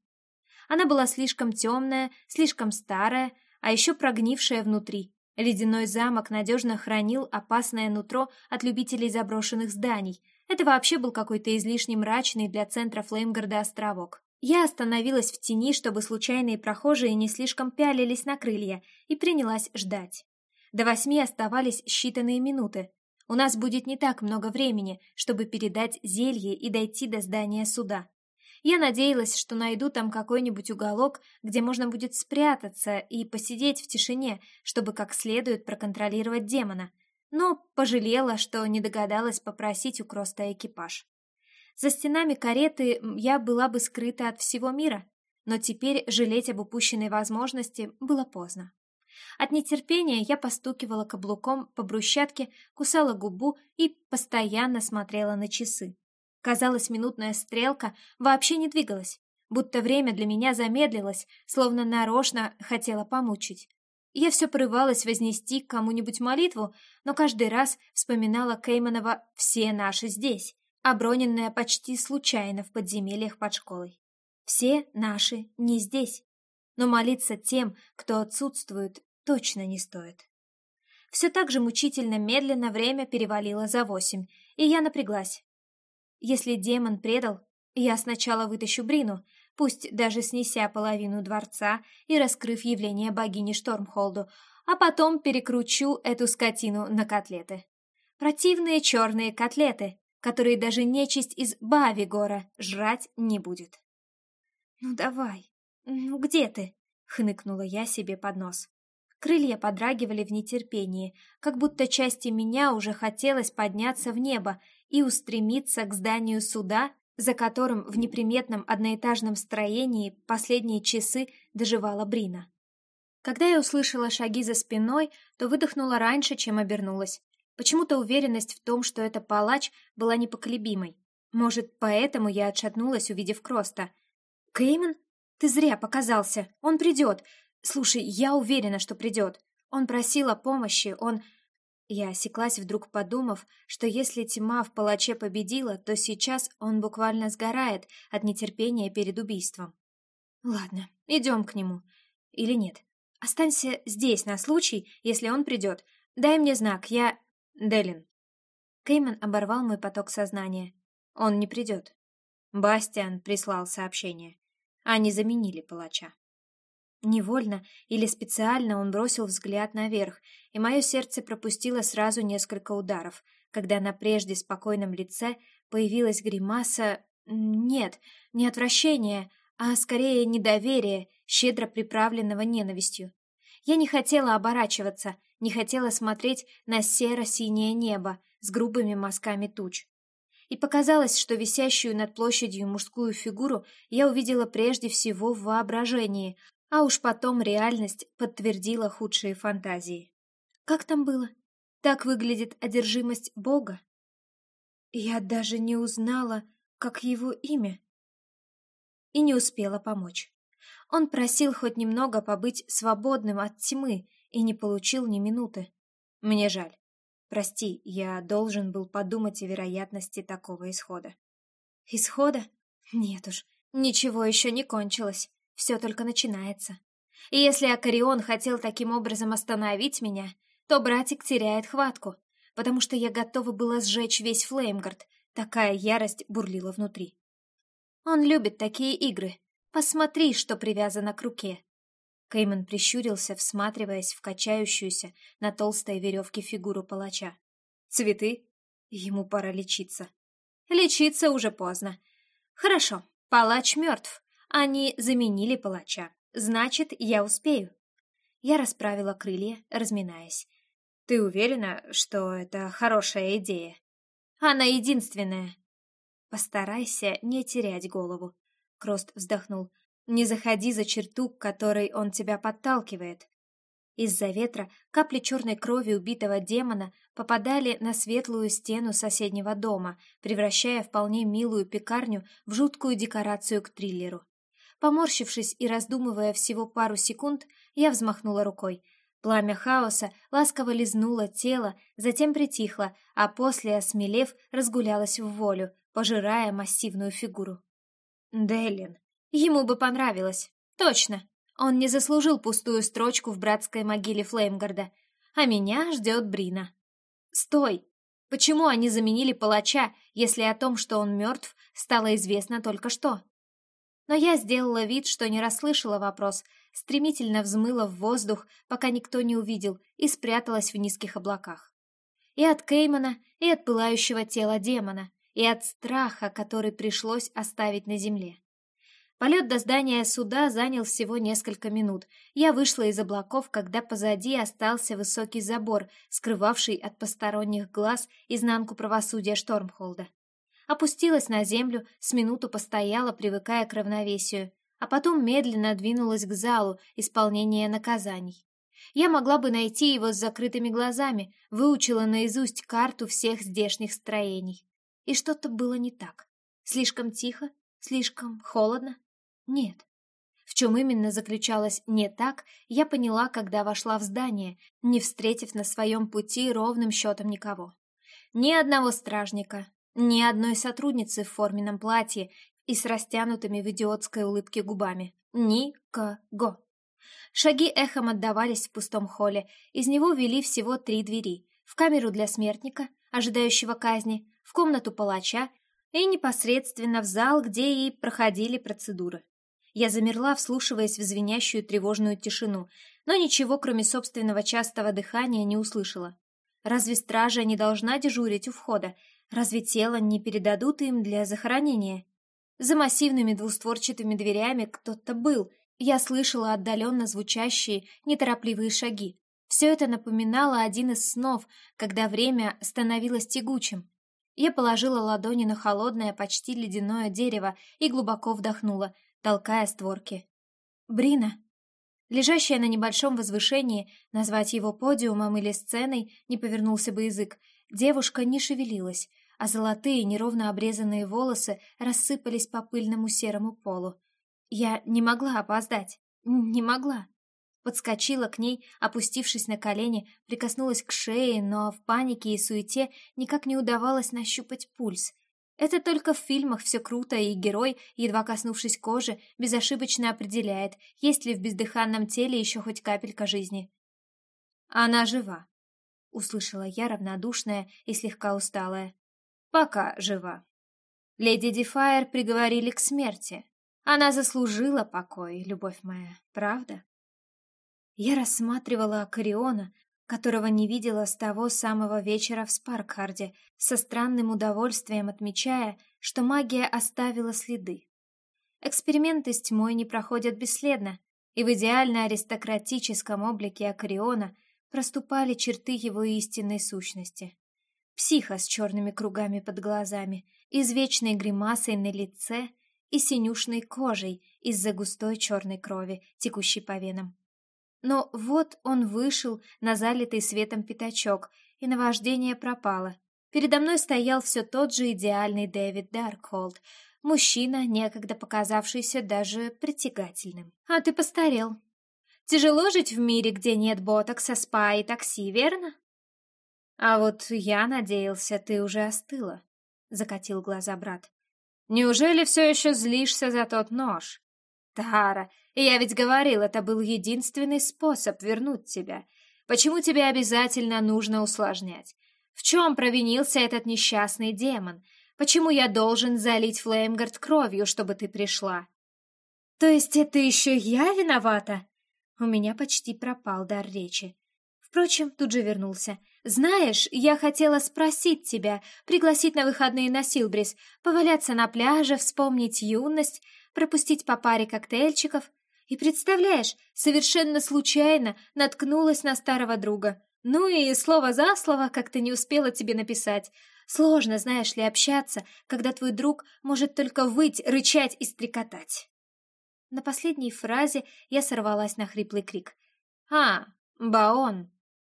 Она была слишком темная, слишком старая, а еще прогнившая внутри. Ледяной замок надежно хранил опасное нутро от любителей заброшенных зданий. Это вообще был какой-то излишне мрачный для центра Флеймгарда островок. Я остановилась в тени, чтобы случайные прохожие не слишком пялились на крылья, и принялась ждать. До восьми оставались считанные минуты. У нас будет не так много времени, чтобы передать зелье и дойти до здания суда. Я надеялась, что найду там какой-нибудь уголок, где можно будет спрятаться и посидеть в тишине, чтобы как следует проконтролировать демона, но пожалела, что не догадалась попросить у Кроста экипаж. За стенами кареты я была бы скрыта от всего мира, но теперь жалеть об упущенной возможности было поздно. От нетерпения я постукивала каблуком по брусчатке, кусала губу и постоянно смотрела на часы. Казалось, минутная стрелка вообще не двигалась, будто время для меня замедлилось, словно нарочно хотела помучить. Я все порывалась вознести кому-нибудь молитву, но каждый раз вспоминала Кейманова «все наши здесь», оброненная почти случайно в подземельях под школой. «Все наши не здесь», но молиться тем, кто отсутствует, точно не стоит. Все так же мучительно медленно время перевалило за восемь, и я напряглась. Если демон предал, я сначала вытащу Брину, пусть даже снеся половину дворца и раскрыв явление богини Штормхолду, а потом перекручу эту скотину на котлеты. Противные черные котлеты, которые даже нечисть из Бавигора жрать не будет. «Ну давай, ну где ты?» — хныкнула я себе под нос. Крылья подрагивали в нетерпении, как будто части меня уже хотелось подняться в небо и устремиться к зданию суда, за которым в неприметном одноэтажном строении последние часы доживала Брина. Когда я услышала шаги за спиной, то выдохнула раньше, чем обернулась. Почему-то уверенность в том, что это палач, была непоколебимой. Может, поэтому я отшатнулась, увидев Кроста. «Кеймен? Ты зря показался. Он придет. Слушай, я уверена, что придет. Он просил о помощи, он... Я осеклась, вдруг подумав, что если тьма в палаче победила, то сейчас он буквально сгорает от нетерпения перед убийством. Ладно, идем к нему. Или нет. Останься здесь на случай, если он придет. Дай мне знак, я... Делин. Кейман оборвал мой поток сознания. Он не придет. Бастиан прислал сообщение. Они заменили палача. Невольно или специально он бросил взгляд наверх, и мое сердце пропустило сразу несколько ударов, когда на прежде спокойном лице появилась гримаса Нет, не отвращение, а скорее недоверие, щедро приправленного ненавистью. Я не хотела оборачиваться, не хотела смотреть на серо-синее небо с грубыми мазками туч. И показалось, что висящую над площадью мужскую фигуру я увидела прежде всего в воображении, а уж потом реальность подтвердила худшие фантазии. Как там было? Так выглядит одержимость Бога? Я даже не узнала, как его имя. И не успела помочь. Он просил хоть немного побыть свободным от тьмы и не получил ни минуты. Мне жаль. Прости, я должен был подумать о вероятности такого исхода. Исхода? Нет уж, ничего еще не кончилось. Все только начинается. И если Акарион хотел таким образом остановить меня, то братик теряет хватку, потому что я готова была сжечь весь Флеймгард, такая ярость бурлила внутри. Он любит такие игры. Посмотри, что привязано к руке. Кейман прищурился, всматриваясь в качающуюся на толстой веревке фигуру палача. «Цветы? Ему пора лечиться». «Лечиться уже поздно. Хорошо, палач мертв. Они заменили палача. Значит, я успею». Я расправила крылья, разминаясь. «Ты уверена, что это хорошая идея?» «Она единственная». «Постарайся не терять голову», — Крост вздохнул. Не заходи за черту, к которой он тебя подталкивает. Из-за ветра капли черной крови убитого демона попадали на светлую стену соседнего дома, превращая вполне милую пекарню в жуткую декорацию к триллеру. Поморщившись и раздумывая всего пару секунд, я взмахнула рукой. Пламя хаоса ласково лизнуло тело, затем притихло, а после, осмелев, разгулялось в волю, пожирая массивную фигуру. «Деллин, Ему бы понравилось. Точно. Он не заслужил пустую строчку в братской могиле Флеймгарда. А меня ждет Брина. Стой! Почему они заменили палача, если о том, что он мертв, стало известно только что? Но я сделала вид, что не расслышала вопрос, стремительно взмыла в воздух, пока никто не увидел, и спряталась в низких облаках. И от Кеймана, и от пылающего тела демона, и от страха, который пришлось оставить на земле. Полет до здания суда занял всего несколько минут. Я вышла из облаков, когда позади остался высокий забор, скрывавший от посторонних глаз изнанку правосудия Штормхолда. Опустилась на землю, с минуту постояла, привыкая к равновесию, а потом медленно двинулась к залу исполнения наказаний. Я могла бы найти его с закрытыми глазами, выучила наизусть карту всех здешних строений. И что-то было не так. Слишком тихо, слишком холодно. Нет. В чем именно заключалось «не так», я поняла, когда вошла в здание, не встретив на своем пути ровным счетом никого. Ни одного стражника, ни одной сотрудницы в форменном платье и с растянутыми в идиотской улыбке губами. Ни-ко-го. Шаги эхом отдавались в пустом холле, из него вели всего три двери. В камеру для смертника, ожидающего казни, в комнату палача и непосредственно в зал, где и проходили процедуры. Я замерла, вслушиваясь в звенящую тревожную тишину, но ничего, кроме собственного частого дыхания, не услышала. Разве стража не должна дежурить у входа? Разве тело не передадут им для захоронения? За массивными двустворчатыми дверями кто-то был. Я слышала отдаленно звучащие, неторопливые шаги. Все это напоминало один из снов, когда время становилось тягучим. Я положила ладони на холодное, почти ледяное дерево и глубоко вдохнула, толкая створки. Брина, лежащая на небольшом возвышении, назвать его подиумом или сценой не повернулся бы язык, девушка не шевелилась, а золотые неровно обрезанные волосы рассыпались по пыльному серому полу. Я не могла опоздать, не могла. Подскочила к ней, опустившись на колени, прикоснулась к шее, но в панике и суете никак не удавалось нащупать пульс. Это только в фильмах все круто, и герой, едва коснувшись кожи, безошибочно определяет, есть ли в бездыханном теле еще хоть капелька жизни. «Она жива», — услышала я равнодушная и слегка усталая. «Пока жива. Леди Дефайр приговорили к смерти. Она заслужила покой, любовь моя, правда?» Я рассматривала Акариона, которого не видела с того самого вечера в Спаркхарде, со странным удовольствием отмечая, что магия оставила следы. Эксперименты с тьмой не проходят бесследно, и в идеально аристократическом облике Акариона проступали черты его истинной сущности. Психа с черными кругами под глазами, извечной гримасой на лице и синюшной кожей из-за густой черной крови, текущей по венам. Но вот он вышел на залитый светом пятачок, и наваждение пропало. Передо мной стоял все тот же идеальный Дэвид Даркхолд, мужчина, некогда показавшийся даже притягательным. А ты постарел. Тяжело жить в мире, где нет ботокса, спа и такси, верно? А вот я надеялся, ты уже остыла, закатил глаза брат. Неужели все еще злишься за тот нож? Тара, я ведь говорил, это был единственный способ вернуть тебя. Почему тебе обязательно нужно усложнять? В чем провинился этот несчастный демон? Почему я должен залить Флеймгард кровью, чтобы ты пришла? То есть это еще я виновата? У меня почти пропал дар речи. Впрочем, тут же вернулся. Знаешь, я хотела спросить тебя, пригласить на выходные на Силбрис, поваляться на пляже, вспомнить юность, пропустить по паре коктейльчиков. И представляешь, совершенно случайно наткнулась на старого друга. Ну и слово за слово как-то не успела тебе написать. Сложно, знаешь ли, общаться, когда твой друг может только выть, рычать и стрекотать. На последней фразе я сорвалась на хриплый крик. «А, Баон!»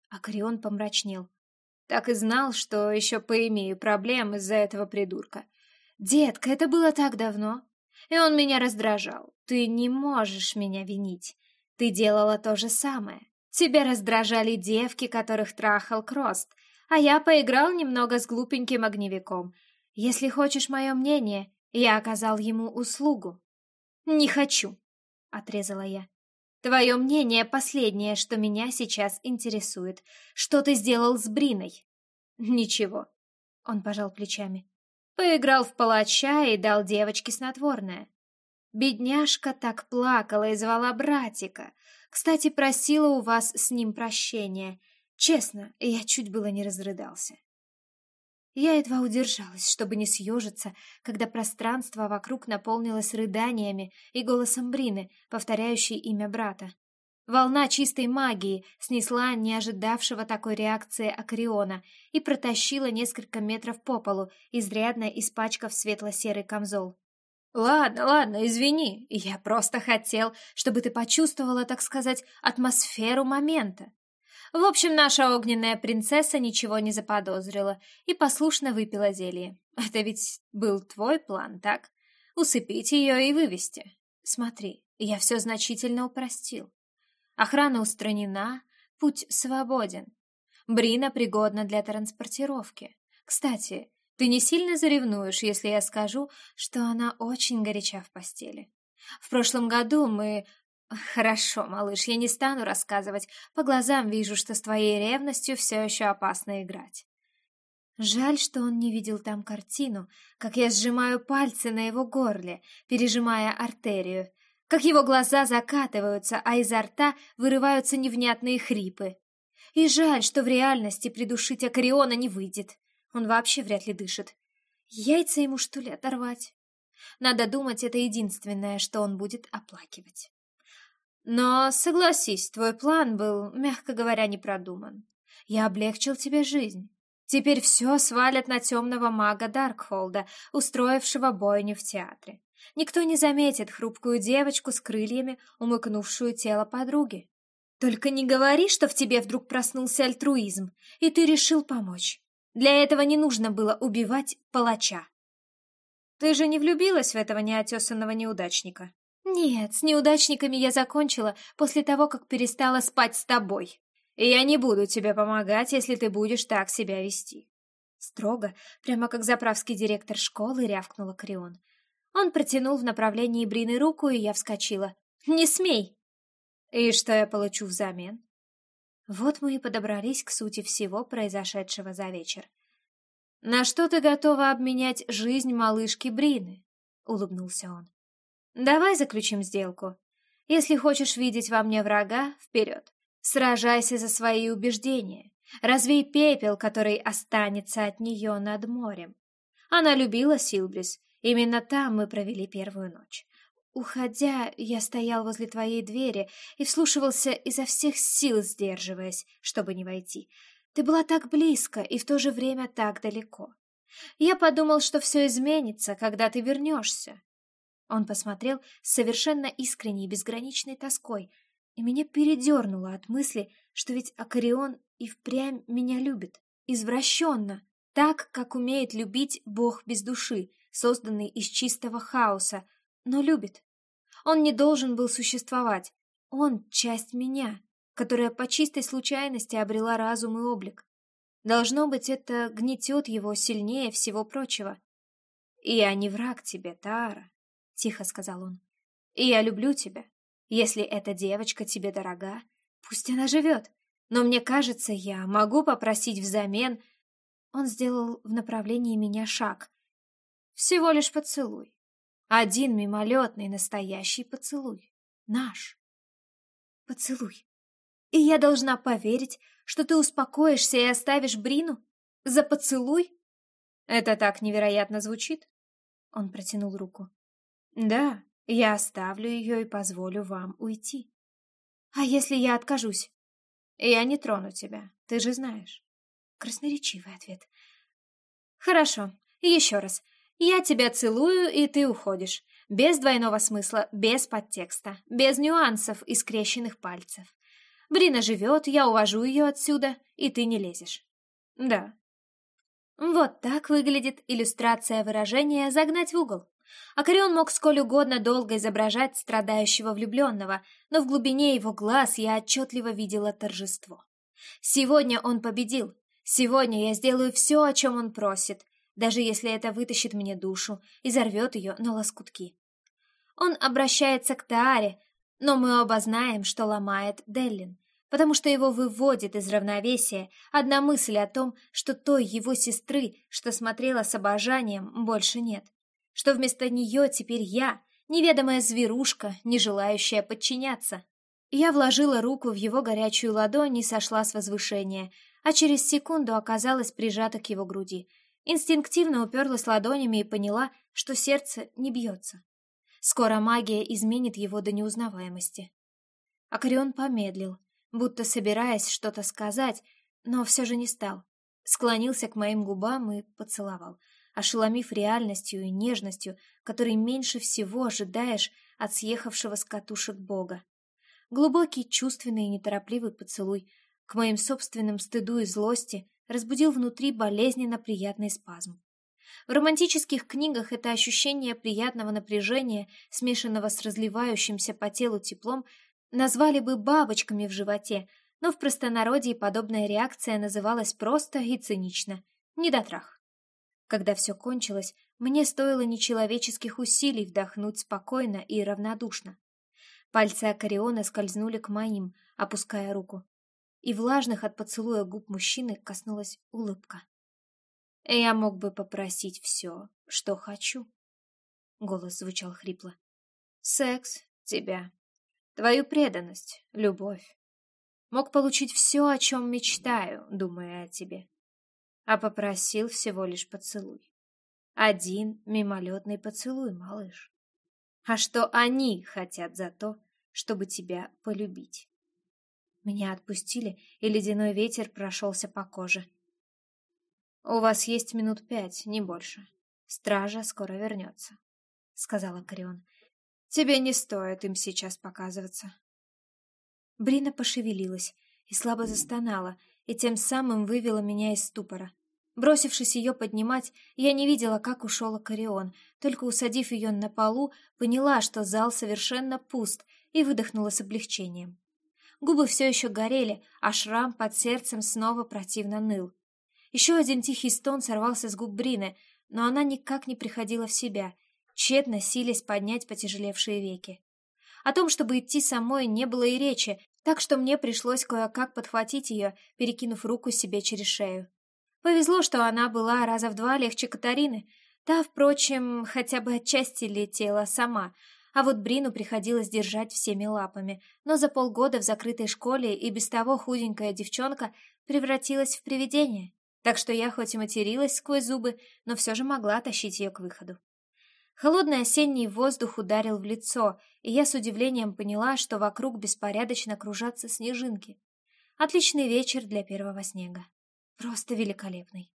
Акарион помрачнел. «Так и знал, что еще поимею проблем из-за этого придурка. Детка, это было так давно и он меня раздражал. Ты не можешь меня винить. Ты делала то же самое. Тебя раздражали девки, которых трахал Крост, а я поиграл немного с глупеньким огневиком. Если хочешь мое мнение, я оказал ему услугу. Не хочу, отрезала я. Твое мнение последнее, что меня сейчас интересует. Что ты сделал с Бриной? Ничего. Он пожал плечами. Поиграл в палача и дал девочке снотворное. Бедняжка так плакала и звала братика. Кстати, просила у вас с ним прощения. Честно, я чуть было не разрыдался. Я едва удержалась, чтобы не съежиться, когда пространство вокруг наполнилось рыданиями и голосом Брины, повторяющей имя брата. Волна чистой магии снесла не ожидавшего такой реакции Акриона и протащила несколько метров по полу, изрядно испачкав светло-серый камзол. «Ладно, ладно, извини. Я просто хотел, чтобы ты почувствовала, так сказать, атмосферу момента. В общем, наша огненная принцесса ничего не заподозрила и послушно выпила зелье. Это ведь был твой план, так? Усыпить ее и вывести. Смотри, я все значительно упростил. Охрана устранена, путь свободен. Брина пригодна для транспортировки. Кстати, ты не сильно заревнуешь, если я скажу, что она очень горяча в постели. В прошлом году мы... Хорошо, малыш, я не стану рассказывать. По глазам вижу, что с твоей ревностью все еще опасно играть. Жаль, что он не видел там картину, как я сжимаю пальцы на его горле, пережимая артерию, как его глаза закатываются, а изо рта вырываются невнятные хрипы. И жаль, что в реальности придушить Акариона не выйдет. Он вообще вряд ли дышит. Яйца ему, что ли, оторвать? Надо думать, это единственное, что он будет оплакивать. Но, согласись, твой план был, мягко говоря, не продуман. Я облегчил тебе жизнь. Теперь все свалят на темного мага Даркхолда, устроившего бойню в театре. Никто не заметит хрупкую девочку с крыльями, умыкнувшую тело подруги. Только не говори, что в тебе вдруг проснулся альтруизм, и ты решил помочь. Для этого не нужно было убивать палача. Ты же не влюбилась в этого неотесанного неудачника? Нет, с неудачниками я закончила после того, как перестала спать с тобой. И я не буду тебе помогать, если ты будешь так себя вести. Строго, прямо как заправский директор школы, рявкнула Крион. Он протянул в направлении Брины руку, и я вскочила. «Не смей!» «И что я получу взамен?» Вот мы и подобрались к сути всего произошедшего за вечер. «На что ты готова обменять жизнь малышки Брины?» — улыбнулся он. «Давай заключим сделку. Если хочешь видеть во мне врага, вперед. Сражайся за свои убеждения. Развей пепел, который останется от нее над морем. Она любила Силбрис. Именно там мы провели первую ночь. Уходя, я стоял возле твоей двери и вслушивался изо всех сил, сдерживаясь, чтобы не войти. Ты была так близко и в то же время так далеко. Я подумал, что все изменится, когда ты вернешься. Он посмотрел с совершенно искренней безграничной тоской, и меня передернуло от мысли, что ведь Акарион и впрямь меня любит, извращенно, так, как умеет любить Бог без души, созданный из чистого хаоса, но любит. Он не должен был существовать. Он — часть меня, которая по чистой случайности обрела разум и облик. Должно быть, это гнетет его сильнее всего прочего. «И я не враг тебе, Тара», — тихо сказал он. «И я люблю тебя. Если эта девочка тебе дорога, пусть она живет. Но мне кажется, я могу попросить взамен...» Он сделал в направлении меня шаг. «Всего лишь поцелуй. Один мимолетный настоящий поцелуй. Наш. Поцелуй. И я должна поверить, что ты успокоишься и оставишь Брину? За поцелуй? Это так невероятно звучит. Он протянул руку. Да, я оставлю ее и позволю вам уйти. А если я откажусь? Я не трону тебя, ты же знаешь. Красноречивый ответ. Хорошо, еще раз. Я тебя целую, и ты уходишь. Без двойного смысла, без подтекста, без нюансов и скрещенных пальцев. Брина живет, я увожу ее отсюда, и ты не лезешь. Да. Вот так выглядит иллюстрация выражения «загнать в угол». Акарион мог сколь угодно долго изображать страдающего влюбленного, но в глубине его глаз я отчетливо видела торжество. Сегодня он победил. Сегодня я сделаю все, о чем он просит, даже если это вытащит мне душу и зарвет ее на лоскутки. Он обращается к Тааре, но мы оба знаем, что ломает Деллин, потому что его выводит из равновесия одна мысль о том, что той его сестры, что смотрела с обожанием, больше нет, что вместо нее теперь я, неведомая зверушка, не желающая подчиняться. Я вложила руку в его горячую ладонь и сошла с возвышения, а через секунду оказалась прижата к его груди — Инстинктивно уперлась ладонями и поняла, что сердце не бьется. Скоро магия изменит его до неузнаваемости. Акарион помедлил, будто собираясь что-то сказать, но все же не стал. Склонился к моим губам и поцеловал, ошеломив реальностью и нежностью, которой меньше всего ожидаешь от съехавшего с катушек Бога. Глубокий, чувственный и неторопливый поцелуй, к моим собственным стыду и злости, разбудил внутри болезненно приятный спазм. В романтических книгах это ощущение приятного напряжения, смешанного с разливающимся по телу теплом, назвали бы бабочками в животе, но в простонародье подобная реакция называлась просто и цинично – недотрах. Когда все кончилось, мне стоило нечеловеческих усилий вдохнуть спокойно и равнодушно. Пальцы Акариона скользнули к моим, опуская руку и влажных от поцелуя губ мужчины коснулась улыбка. «Я мог бы попросить все, что хочу», — голос звучал хрипло. «Секс, тебя, твою преданность, любовь. Мог получить все, о чем мечтаю, думая о тебе. А попросил всего лишь поцелуй. Один мимолетный поцелуй, малыш. А что они хотят за то, чтобы тебя полюбить?» Меня отпустили, и ледяной ветер прошелся по коже. «У вас есть минут пять, не больше. Стража скоро вернется», — сказала Корион. «Тебе не стоит им сейчас показываться». Брина пошевелилась и слабо застонала, и тем самым вывела меня из ступора. Бросившись ее поднимать, я не видела, как ушел Корион, только усадив ее на полу, поняла, что зал совершенно пуст, и выдохнула с облегчением. Губы все еще горели, а шрам под сердцем снова противно ныл. Еще один тихий стон сорвался с губ Брины, но она никак не приходила в себя, тщетно силясь поднять потяжелевшие веки. О том, чтобы идти самой, не было и речи, так что мне пришлось кое-как подхватить ее, перекинув руку себе через шею. Повезло, что она была раза в два легче Катарины. Та, впрочем, хотя бы отчасти летела сама, а вот Брину приходилось держать всеми лапами, но за полгода в закрытой школе и без того худенькая девчонка превратилась в привидение. Так что я хоть и материлась сквозь зубы, но все же могла тащить ее к выходу. Холодный осенний воздух ударил в лицо, и я с удивлением поняла, что вокруг беспорядочно кружатся снежинки. Отличный вечер для первого снега. Просто великолепный.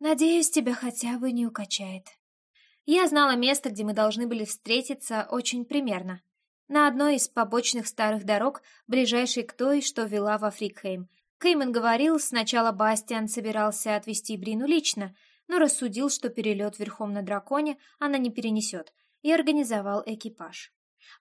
Надеюсь, тебя хотя бы не укачает. Я знала место, где мы должны были встретиться, очень примерно. На одной из побочных старых дорог, ближайшей к той, что вела во Фрикхейм. Кейман говорил, сначала Бастиан собирался отвезти Брину лично, но рассудил, что перелет верхом на драконе она не перенесет, и организовал экипаж.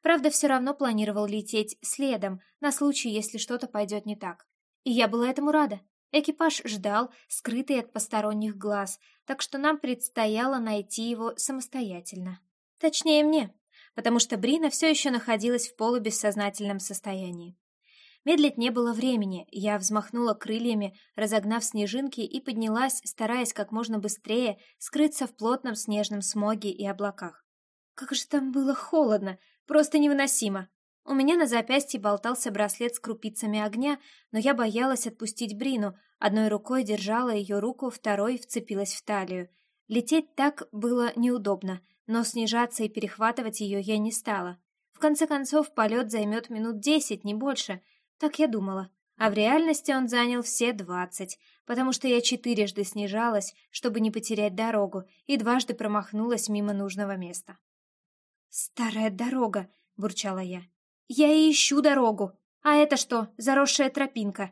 Правда, все равно планировал лететь следом, на случай, если что-то пойдет не так. И я была этому рада. Экипаж ждал, скрытый от посторонних глаз, так что нам предстояло найти его самостоятельно. Точнее, мне, потому что Брина все еще находилась в полубессознательном состоянии. Медлить не было времени, я взмахнула крыльями, разогнав снежинки и поднялась, стараясь как можно быстрее скрыться в плотном снежном смоге и облаках. Как же там было холодно, просто невыносимо. У меня на запястье болтался браслет с крупицами огня, но я боялась отпустить Брину, одной рукой держала ее руку, второй вцепилась в талию. Лететь так было неудобно, но снижаться и перехватывать ее я не стала. В конце концов, полет займет минут десять, не больше — так я думала. А в реальности он занял все двадцать, потому что я четырежды снижалась, чтобы не потерять дорогу, и дважды промахнулась мимо нужного места. «Старая дорога!» — бурчала я. «Я и ищу дорогу! А это что, заросшая тропинка?»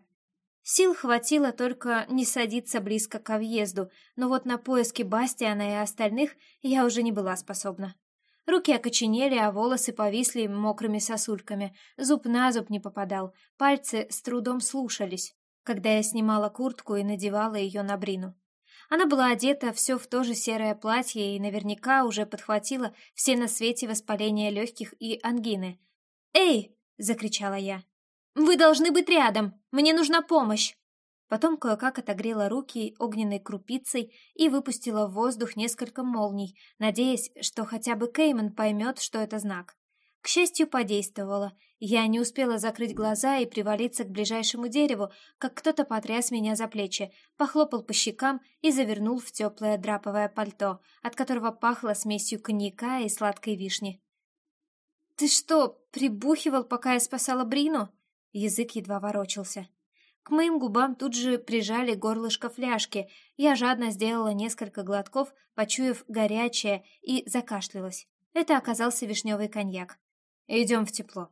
Сил хватило только не садиться близко к въезду, но вот на поиски Бастиана и остальных я уже не была способна. Руки окоченели, а волосы повисли мокрыми сосульками. Зуб на зуб не попадал, пальцы с трудом слушались, когда я снимала куртку и надевала ее на Брину. Она была одета все в то же серое платье и наверняка уже подхватила все на свете воспаления легких и ангины. «Эй!» — закричала я. «Вы должны быть рядом! Мне нужна помощь!» Потом кое-как отогрела руки огненной крупицей и выпустила в воздух несколько молний, надеясь, что хотя бы Кейман поймет, что это знак. К счастью, подействовало. Я не успела закрыть глаза и привалиться к ближайшему дереву, как кто-то потряс меня за плечи, похлопал по щекам и завернул в теплое драповое пальто, от которого пахло смесью коньяка и сладкой вишни. «Ты что, прибухивал, пока я спасала Брину?» Язык едва ворочался. К моим губам тут же прижали горлышко фляжки. Я жадно сделала несколько глотков, почуяв горячее, и закашлялась. Это оказался вишневый коньяк. «Идем в тепло».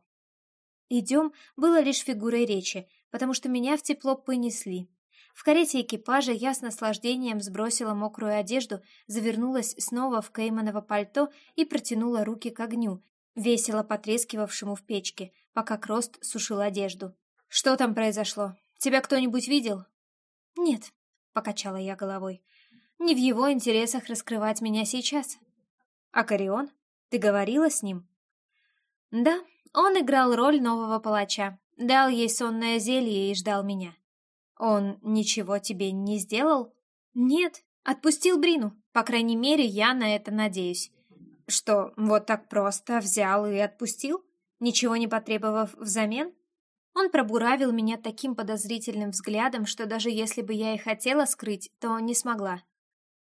«Идем» было лишь фигурой речи, потому что меня в тепло понесли. В карете экипажа я с наслаждением сбросила мокрую одежду, завернулась снова в Кейманово пальто и протянула руки к огню, весело потрескивавшему в печке, пока Крост сушил одежду. «Что там произошло? Тебя кто-нибудь видел?» «Нет», — покачала я головой. «Не в его интересах раскрывать меня сейчас». «А Корион? Ты говорила с ним?» «Да, он играл роль нового палача, дал ей сонное зелье и ждал меня». «Он ничего тебе не сделал?» «Нет, отпустил Брину. По крайней мере, я на это надеюсь». «Что, вот так просто взял и отпустил? Ничего не потребовав взамен?» Он пробуравил меня таким подозрительным взглядом, что даже если бы я и хотела скрыть, то не смогла.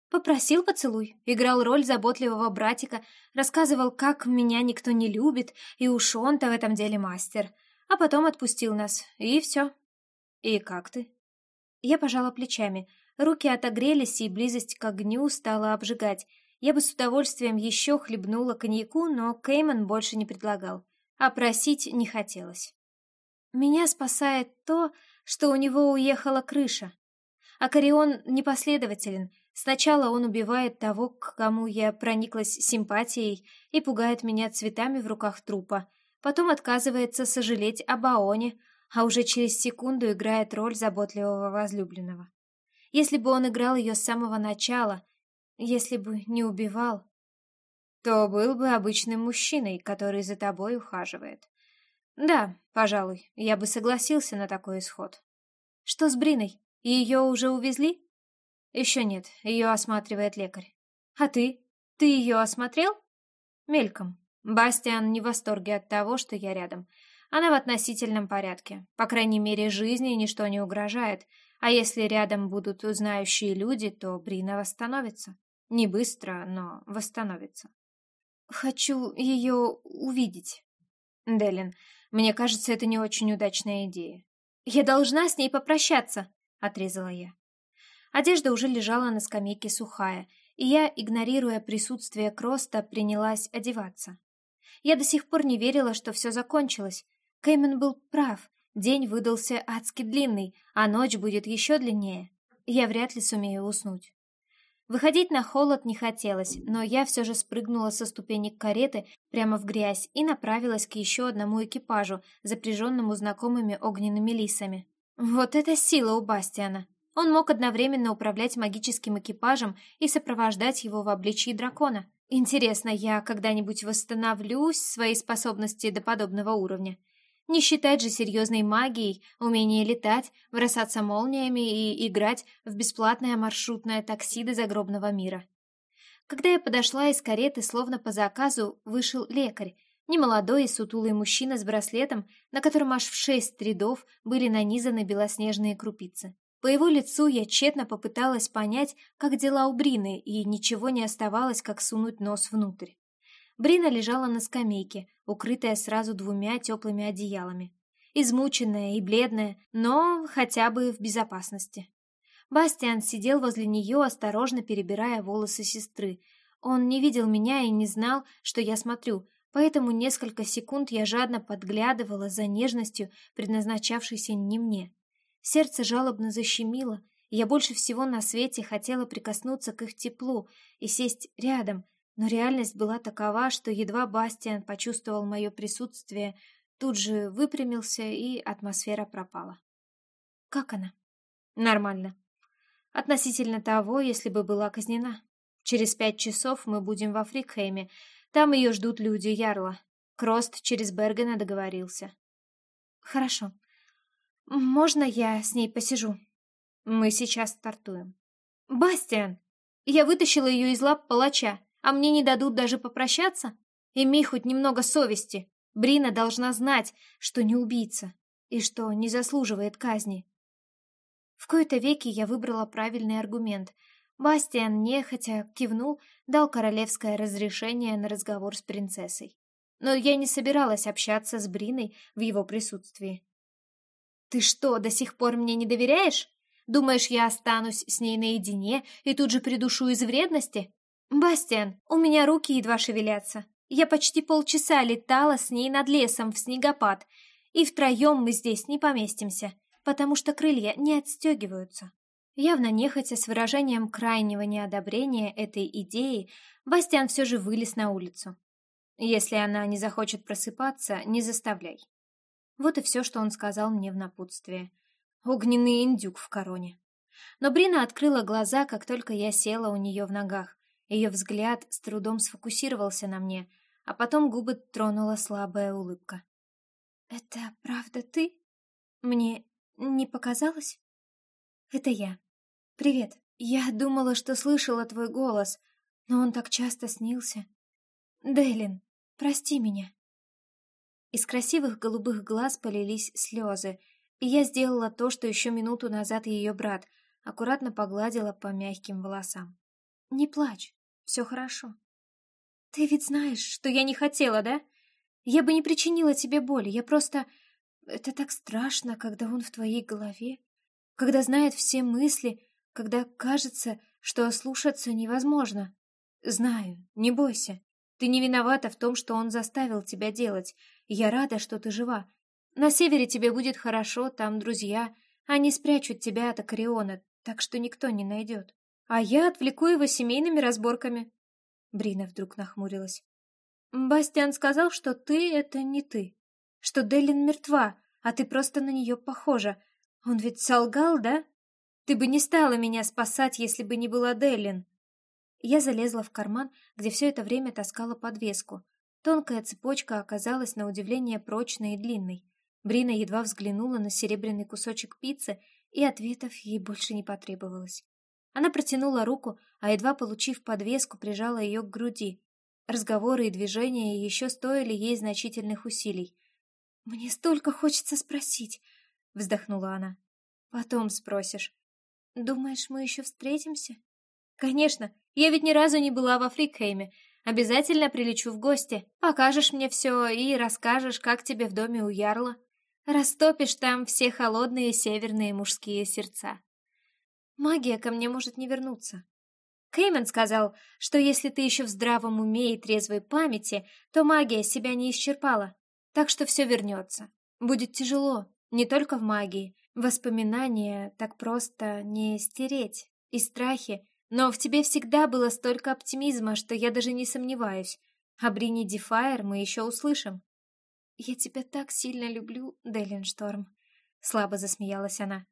Попросил поцелуй, играл роль заботливого братика, рассказывал, как меня никто не любит, и уж он-то в этом деле мастер. А потом отпустил нас, и все. «И как ты?» Я пожала плечами. Руки отогрелись, и близость к огню стала обжигать. Я бы с удовольствием еще хлебнула коньяку, но Кейман больше не предлагал. А просить не хотелось. Меня спасает то, что у него уехала крыша. А Корион непоследователен. Сначала он убивает того, к кому я прониклась симпатией, и пугает меня цветами в руках трупа. Потом отказывается сожалеть об Аоне, а уже через секунду играет роль заботливого возлюбленного. Если бы он играл ее с самого начала, если бы не убивал, то был бы обычным мужчиной, который за тобой ухаживает. Да, пожалуй, я бы согласился на такой исход. Что с Бриной? Ее уже увезли? Еще нет, ее осматривает лекарь. А ты? Ты ее осмотрел? Мельком. Бастиан не в восторге от того, что я рядом. Она в относительном порядке. По крайней мере, жизни ничто не угрожает. А если рядом будут узнающие люди, то Брина восстановится. Не быстро, но восстановится. Хочу ее увидеть. Делин, мне кажется, это не очень удачная идея. Я должна с ней попрощаться, отрезала я. Одежда уже лежала на скамейке сухая, и я, игнорируя присутствие Кроста, принялась одеваться. Я до сих пор не верила, что все закончилось. Кеймен был прав. День выдался адски длинный, а ночь будет еще длиннее. Я вряд ли сумею уснуть. Выходить на холод не хотелось, но я все же спрыгнула со ступенек кареты прямо в грязь и направилась к еще одному экипажу, запряженному знакомыми огненными лисами. Вот это сила у Бастиана! Он мог одновременно управлять магическим экипажем и сопровождать его в обличии дракона. Интересно, я когда-нибудь восстановлюсь свои способности до подобного уровня? Не считать же серьезной магией умение летать, бросаться молниями и играть в бесплатное маршрутное такси до загробного мира. Когда я подошла из кареты, словно по заказу, вышел лекарь, немолодой и сутулый мужчина с браслетом, на котором аж в шесть рядов были нанизаны белоснежные крупицы. По его лицу я тщетно попыталась понять, как дела у Брины, и ничего не оставалось, как сунуть нос внутрь. Брина лежала на скамейке, укрытая сразу двумя теплыми одеялами. Измученная и бледная, но хотя бы в безопасности. Бастиан сидел возле нее, осторожно перебирая волосы сестры. Он не видел меня и не знал, что я смотрю, поэтому несколько секунд я жадно подглядывала за нежностью, предназначавшейся не мне. Сердце жалобно защемило, я больше всего на свете хотела прикоснуться к их теплу и сесть рядом, но реальность была такова, что едва Бастиан почувствовал мое присутствие, тут же выпрямился, и атмосфера пропала. «Как она?» «Нормально. Относительно того, если бы была казнена. Через пять часов мы будем во Фрикхейме. Там ее ждут люди Ярла. Крост через Бергена договорился». «Хорошо. «Можно я с ней посижу?» «Мы сейчас стартуем». «Бастиан! Я вытащила ее из лап палача, а мне не дадут даже попрощаться? Имей хоть немного совести. Брина должна знать, что не убийца и что не заслуживает казни». В кои-то веки я выбрала правильный аргумент. Бастиан нехотя кивнул, дал королевское разрешение на разговор с принцессой. Но я не собиралась общаться с Бриной в его присутствии. «Ты что, до сих пор мне не доверяешь? Думаешь, я останусь с ней наедине и тут же придушу из вредности? Бастиан, у меня руки едва шевелятся. Я почти полчаса летала с ней над лесом в снегопад, и втроем мы здесь не поместимся, потому что крылья не отстегиваются». Явно нехотя с выражением крайнего неодобрения этой идеи, Бастиан все же вылез на улицу. «Если она не захочет просыпаться, не заставляй. Вот и все, что он сказал мне в напутствие. Огненный индюк в короне. Но Брина открыла глаза, как только я села у нее в ногах. Ее взгляд с трудом сфокусировался на мне, а потом губы тронула слабая улыбка. «Это правда ты? Мне не показалось?» «Это я. Привет. Я думала, что слышала твой голос, но он так часто снился. Дейлин, прости меня». Из красивых голубых глаз полились слезы, и я сделала то, что еще минуту назад ее брат, аккуратно погладила по мягким волосам. «Не плачь, все хорошо». «Ты ведь знаешь, что я не хотела, да? Я бы не причинила тебе боли, я просто... Это так страшно, когда он в твоей голове, когда знает все мысли, когда кажется, что ослушаться невозможно. Знаю, не бойся, ты не виновата в том, что он заставил тебя делать, я рада, что ты жива. На севере тебе будет хорошо, там друзья. Они спрячут тебя от Акариона, так что никто не найдет. А я отвлеку его семейными разборками. Брина вдруг нахмурилась. Бастиан сказал, что ты — это не ты. Что Делин мертва, а ты просто на нее похожа. Он ведь солгал, да? Ты бы не стала меня спасать, если бы не была Делин. Я залезла в карман, где все это время таскала подвеску. Тонкая цепочка оказалась на удивление прочной и длинной. Брина едва взглянула на серебряный кусочек пиццы, и ответов ей больше не потребовалось. Она протянула руку, а едва получив подвеску, прижала ее к груди. Разговоры и движения еще стоили ей значительных усилий. «Мне столько хочется спросить», — вздохнула она. Потом спросишь. Думаешь, мы еще встретимся? Конечно, я ведь ни разу не была во Фрикхейме. Обязательно прилечу в гости. Покажешь мне все и расскажешь, как тебе в доме у Ярла. Растопишь там все холодные северные мужские сердца. Магия ко мне может не вернуться. Кеймен сказал, что если ты еще в здравом уме и трезвой памяти, то магия себя не исчерпала. Так что все вернется. Будет тяжело, не только в магии. Воспоминания так просто не стереть. И страхи. Но в тебе всегда было столько оптимизма, что я даже не сомневаюсь. О Брине Дефайр мы еще услышим. «Я тебя так сильно люблю, Делин Шторм», — слабо засмеялась она.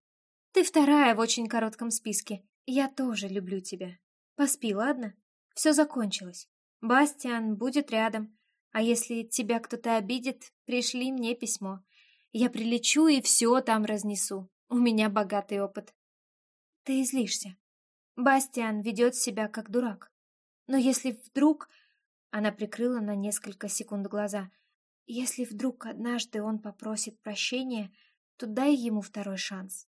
«Ты вторая в очень коротком списке. Я тоже люблю тебя. Поспи, ладно? Все закончилось. Бастиан будет рядом. А если тебя кто-то обидит, пришли мне письмо. Я прилечу и все там разнесу. У меня богатый опыт. Ты излишься. Бастиан ведет себя как дурак. Но если вдруг... Она прикрыла на несколько секунд глаза. Если вдруг однажды он попросит прощения, то дай ему второй шанс.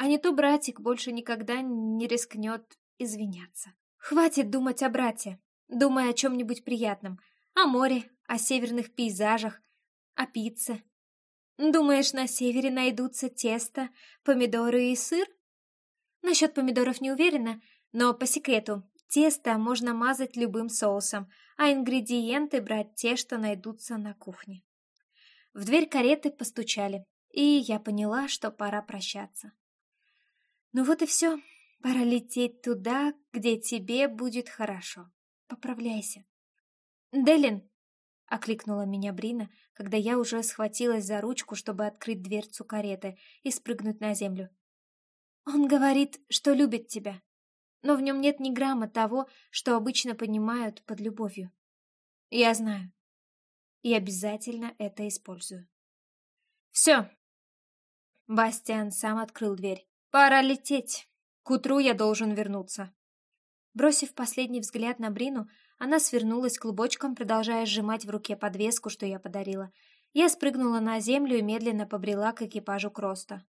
А не то братик больше никогда не рискнет извиняться. Хватит думать о брате. Думай о чем-нибудь приятном. О море, о северных пейзажах, о пицце, Думаешь, на севере найдутся тесто, помидоры и сыр? Насчет помидоров не уверена, но по секрету, тесто можно мазать любым соусом, а ингредиенты брать те, что найдутся на кухне. В дверь кареты постучали, и я поняла, что пора прощаться. Ну вот и все. Пора лететь туда, где тебе будет хорошо. Поправляйся. Делин, — окликнула меня Брина, когда я уже схватилась за ручку, чтобы открыть дверцу кареты и спрыгнуть на землю. «Он говорит, что любит тебя, но в нем нет ни грамма того, что обычно понимают под любовью. Я знаю. И обязательно это использую». «Все!» Бастиан сам открыл дверь. «Пора лететь. К утру я должен вернуться». Бросив последний взгляд на Брину, она свернулась клубочком, продолжая сжимать в руке подвеску, что я подарила. Я спрыгнула на землю и медленно побрела к экипажу Кроста.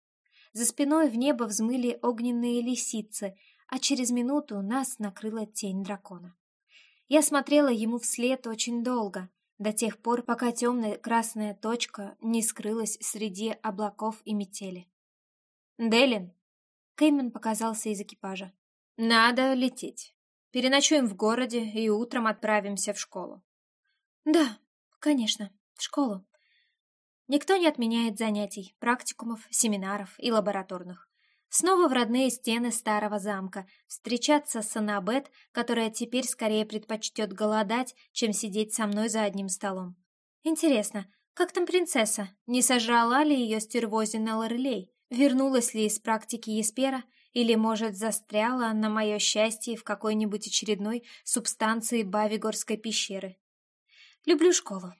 За спиной в небо взмыли огненные лисицы, а через минуту нас накрыла тень дракона. Я смотрела ему вслед очень долго, до тех пор, пока темная красная точка не скрылась среди облаков и метели. «Делин!» Кеймен показался из экипажа. «Надо лететь». Переночуем в городе и утром отправимся в школу. Да, конечно, в школу. Никто не отменяет занятий, практикумов, семинаров и лабораторных. Снова в родные стены старого замка, встречаться с Анабет, которая теперь скорее предпочтет голодать, чем сидеть со мной за одним столом. Интересно, как там принцесса? Не сожрала ли ее стервозина Лорелей? Вернулась ли из практики Еспера? Или, может, застряла на мое счастье в какой-нибудь очередной субстанции Бавигорской пещеры. Люблю школу.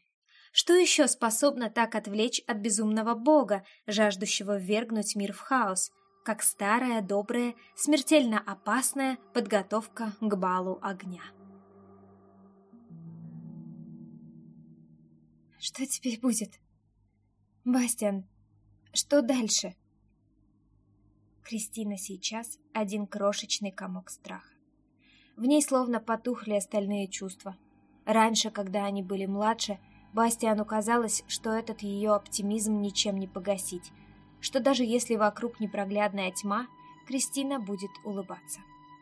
Что еще способно так отвлечь от безумного бога, жаждущего ввергнуть мир в хаос, как старая, добрая, смертельно опасная подготовка к балу огня? Что теперь будет? Бастиан, что дальше? Кристина сейчас один крошечный комок страха. В ней словно потухли остальные чувства. Раньше, когда они были младше, Бастиану казалось, что этот ее оптимизм ничем не погасить, что даже если вокруг непроглядная тьма, Кристина будет улыбаться.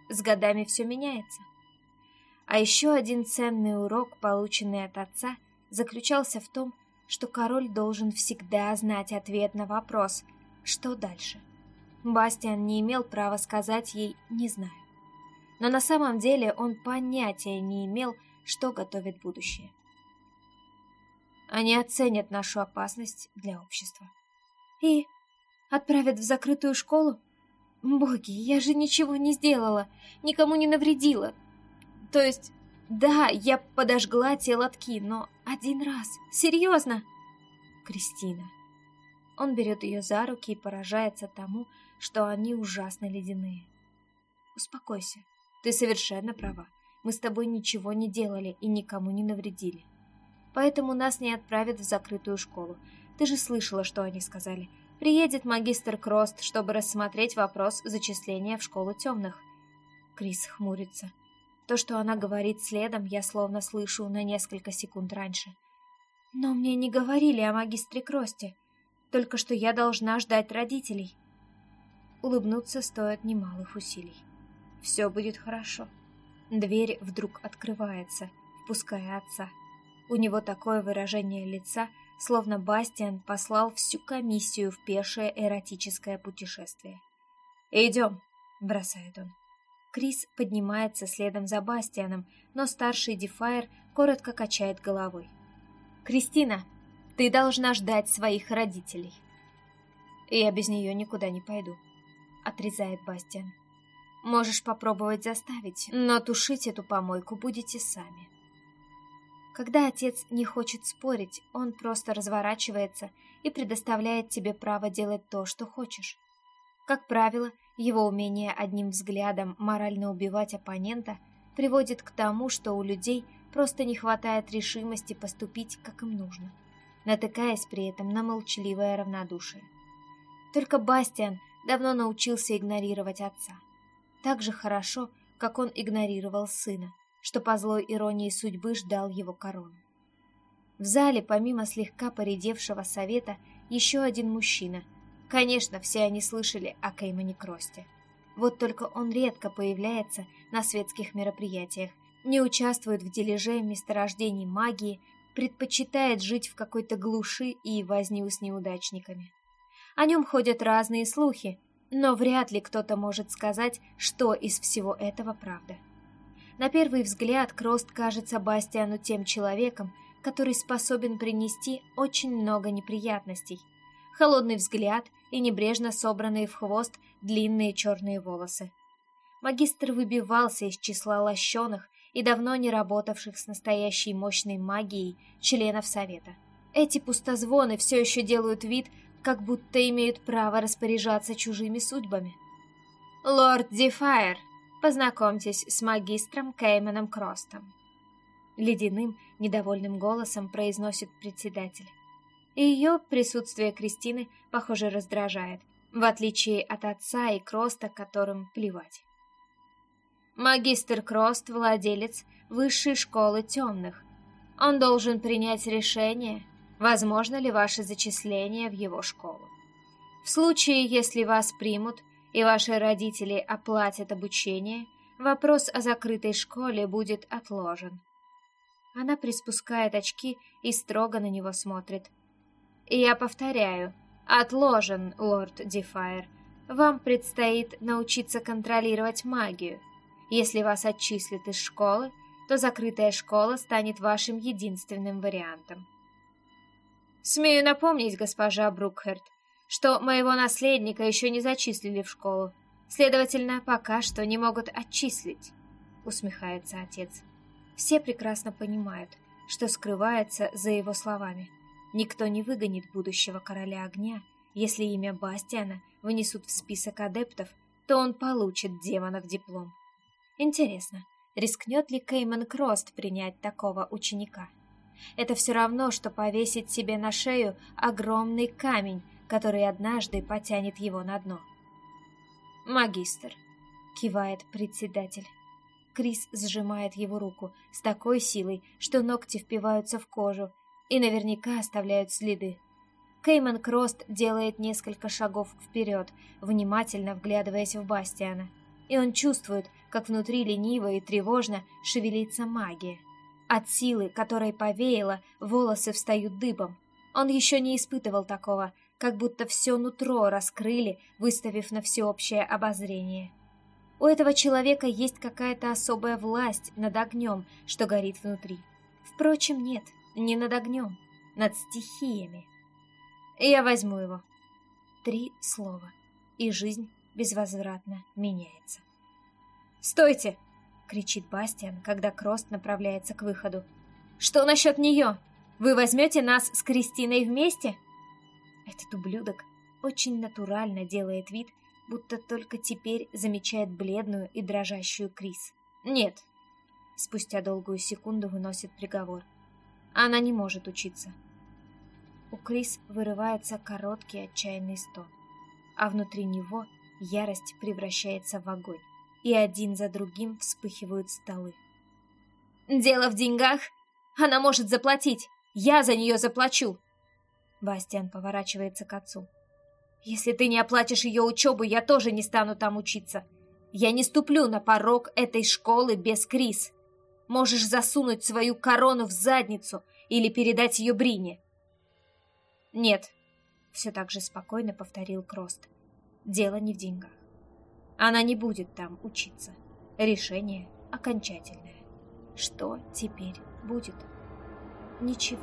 С годами все меняется. А еще один ценный урок, полученный от отца, заключался в том, что король должен всегда знать ответ на вопрос «Что дальше?». Бастиан не имел права сказать ей «не знаю». Но на самом деле он понятия не имел, что готовит будущее. Они оценят нашу опасность для общества. И отправят в закрытую школу? Боги, я же ничего не сделала, никому не навредила. То есть, да, я подожгла те лотки, но один раз. Серьезно? Кристина. Он берет ее за руки и поражается тому, что они ужасно ледяные. Успокойся, ты совершенно права. Мы с тобой ничего не делали и никому не навредили. Поэтому нас не отправят в закрытую школу. Ты же слышала, что они сказали. Приедет магистр Крост, чтобы рассмотреть вопрос зачисления в школу темных. Крис хмурится. То, что она говорит следом, я словно слышу на несколько секунд раньше. Но мне не говорили о магистре Кросте, только что я должна ждать родителей. Улыбнуться стоит немалых усилий. Все будет хорошо. Дверь вдруг открывается, впуская отца. У него такое выражение лица, словно Бастиан послал всю комиссию в пешее эротическое путешествие. «Идем», — бросает он. Крис поднимается следом за Бастианом, но старший Дефайр коротко качает головой. «Кристина, ты должна ждать своих родителей». «Я без нее никуда не пойду», — отрезает Бастиан. «Можешь попробовать заставить, но тушить эту помойку будете сами». Когда отец не хочет спорить, он просто разворачивается и предоставляет тебе право делать то, что хочешь. Как правило, его умение одним взглядом морально убивать оппонента приводит к тому, что у людей просто не хватает решимости поступить, как им нужно, натыкаясь при этом на молчаливое равнодушие. Только Бастиан давно научился игнорировать отца. Так же хорошо, как он игнорировал сына, что по злой иронии судьбы ждал его корону. В зале, помимо слегка поредевшего совета, еще один мужчина – Конечно, все они слышали о Кеймане Кросте. Вот только он редко появляется на светских мероприятиях, не участвует в дележе месторождений магии, предпочитает жить в какой-то глуши и возню с неудачниками. О нем ходят разные слухи, но вряд ли кто-то может сказать, что из всего этого правда. На первый взгляд Крост кажется Бастиану тем человеком, который способен принести очень много неприятностей. Холодный взгляд, и небрежно собранные в хвост длинные черные волосы. Магистр выбивался из числа лощеных и давно не работавших с настоящей мощной магией членов Совета. Эти пустозвоны все еще делают вид, как будто имеют право распоряжаться чужими судьбами. «Лорд Дефайр, познакомьтесь с магистром Кейманом Кростом», — ледяным, недовольным голосом произносит председатель и ее присутствие Кристины, похоже, раздражает, в отличие от отца и Кроста, которым плевать. Магистр Крост — владелец высшей школы темных. Он должен принять решение, возможно ли ваше зачисление в его школу. В случае, если вас примут и ваши родители оплатят обучение, вопрос о закрытой школе будет отложен. Она приспускает очки и строго на него смотрит, я повторяю, отложен, лорд Дефайр. Вам предстоит научиться контролировать магию. Если вас отчислят из школы, то закрытая школа станет вашим единственным вариантом. Смею напомнить, госпожа Брукхерт, что моего наследника еще не зачислили в школу. Следовательно, пока что не могут отчислить, усмехается отец. Все прекрасно понимают, что скрывается за его словами. Никто не выгонит будущего короля огня. Если имя Бастиана вынесут в список адептов, то он получит демонов диплом. Интересно, рискнет ли Кейман Крост принять такого ученика? Это все равно, что повесить себе на шею огромный камень, который однажды потянет его на дно. «Магистр», — кивает председатель. Крис сжимает его руку с такой силой, что ногти впиваются в кожу, и наверняка оставляют следы. Кейман Крост делает несколько шагов вперед, внимательно вглядываясь в Бастиана, и он чувствует, как внутри лениво и тревожно шевелится магия. От силы, которой повеяло, волосы встают дыбом. Он еще не испытывал такого, как будто все нутро раскрыли, выставив на всеобщее обозрение. У этого человека есть какая-то особая власть над огнем, что горит внутри. Впрочем, нет, не над огнем, над стихиями. Я возьму его. Три слова, и жизнь безвозвратно меняется. «Стойте!» — кричит Бастиан, когда Крост направляется к выходу. «Что насчет нее? Вы возьмете нас с Кристиной вместе?» Этот ублюдок очень натурально делает вид, будто только теперь замечает бледную и дрожащую Крис. «Нет!» Спустя долгую секунду выносит приговор. Она не может учиться. У Крис вырывается короткий отчаянный стон, а внутри него ярость превращается в огонь, и один за другим вспыхивают столы. «Дело в деньгах? Она может заплатить! Я за нее заплачу!» Бастиан поворачивается к отцу. «Если ты не оплатишь ее учебу, я тоже не стану там учиться. Я не ступлю на порог этой школы без Крис. Можешь засунуть свою корону в задницу или передать ее Брине. Нет, все так же спокойно повторил Крост. Дело не в деньгах. Она не будет там учиться. Решение окончательное. Что теперь будет? Ничего.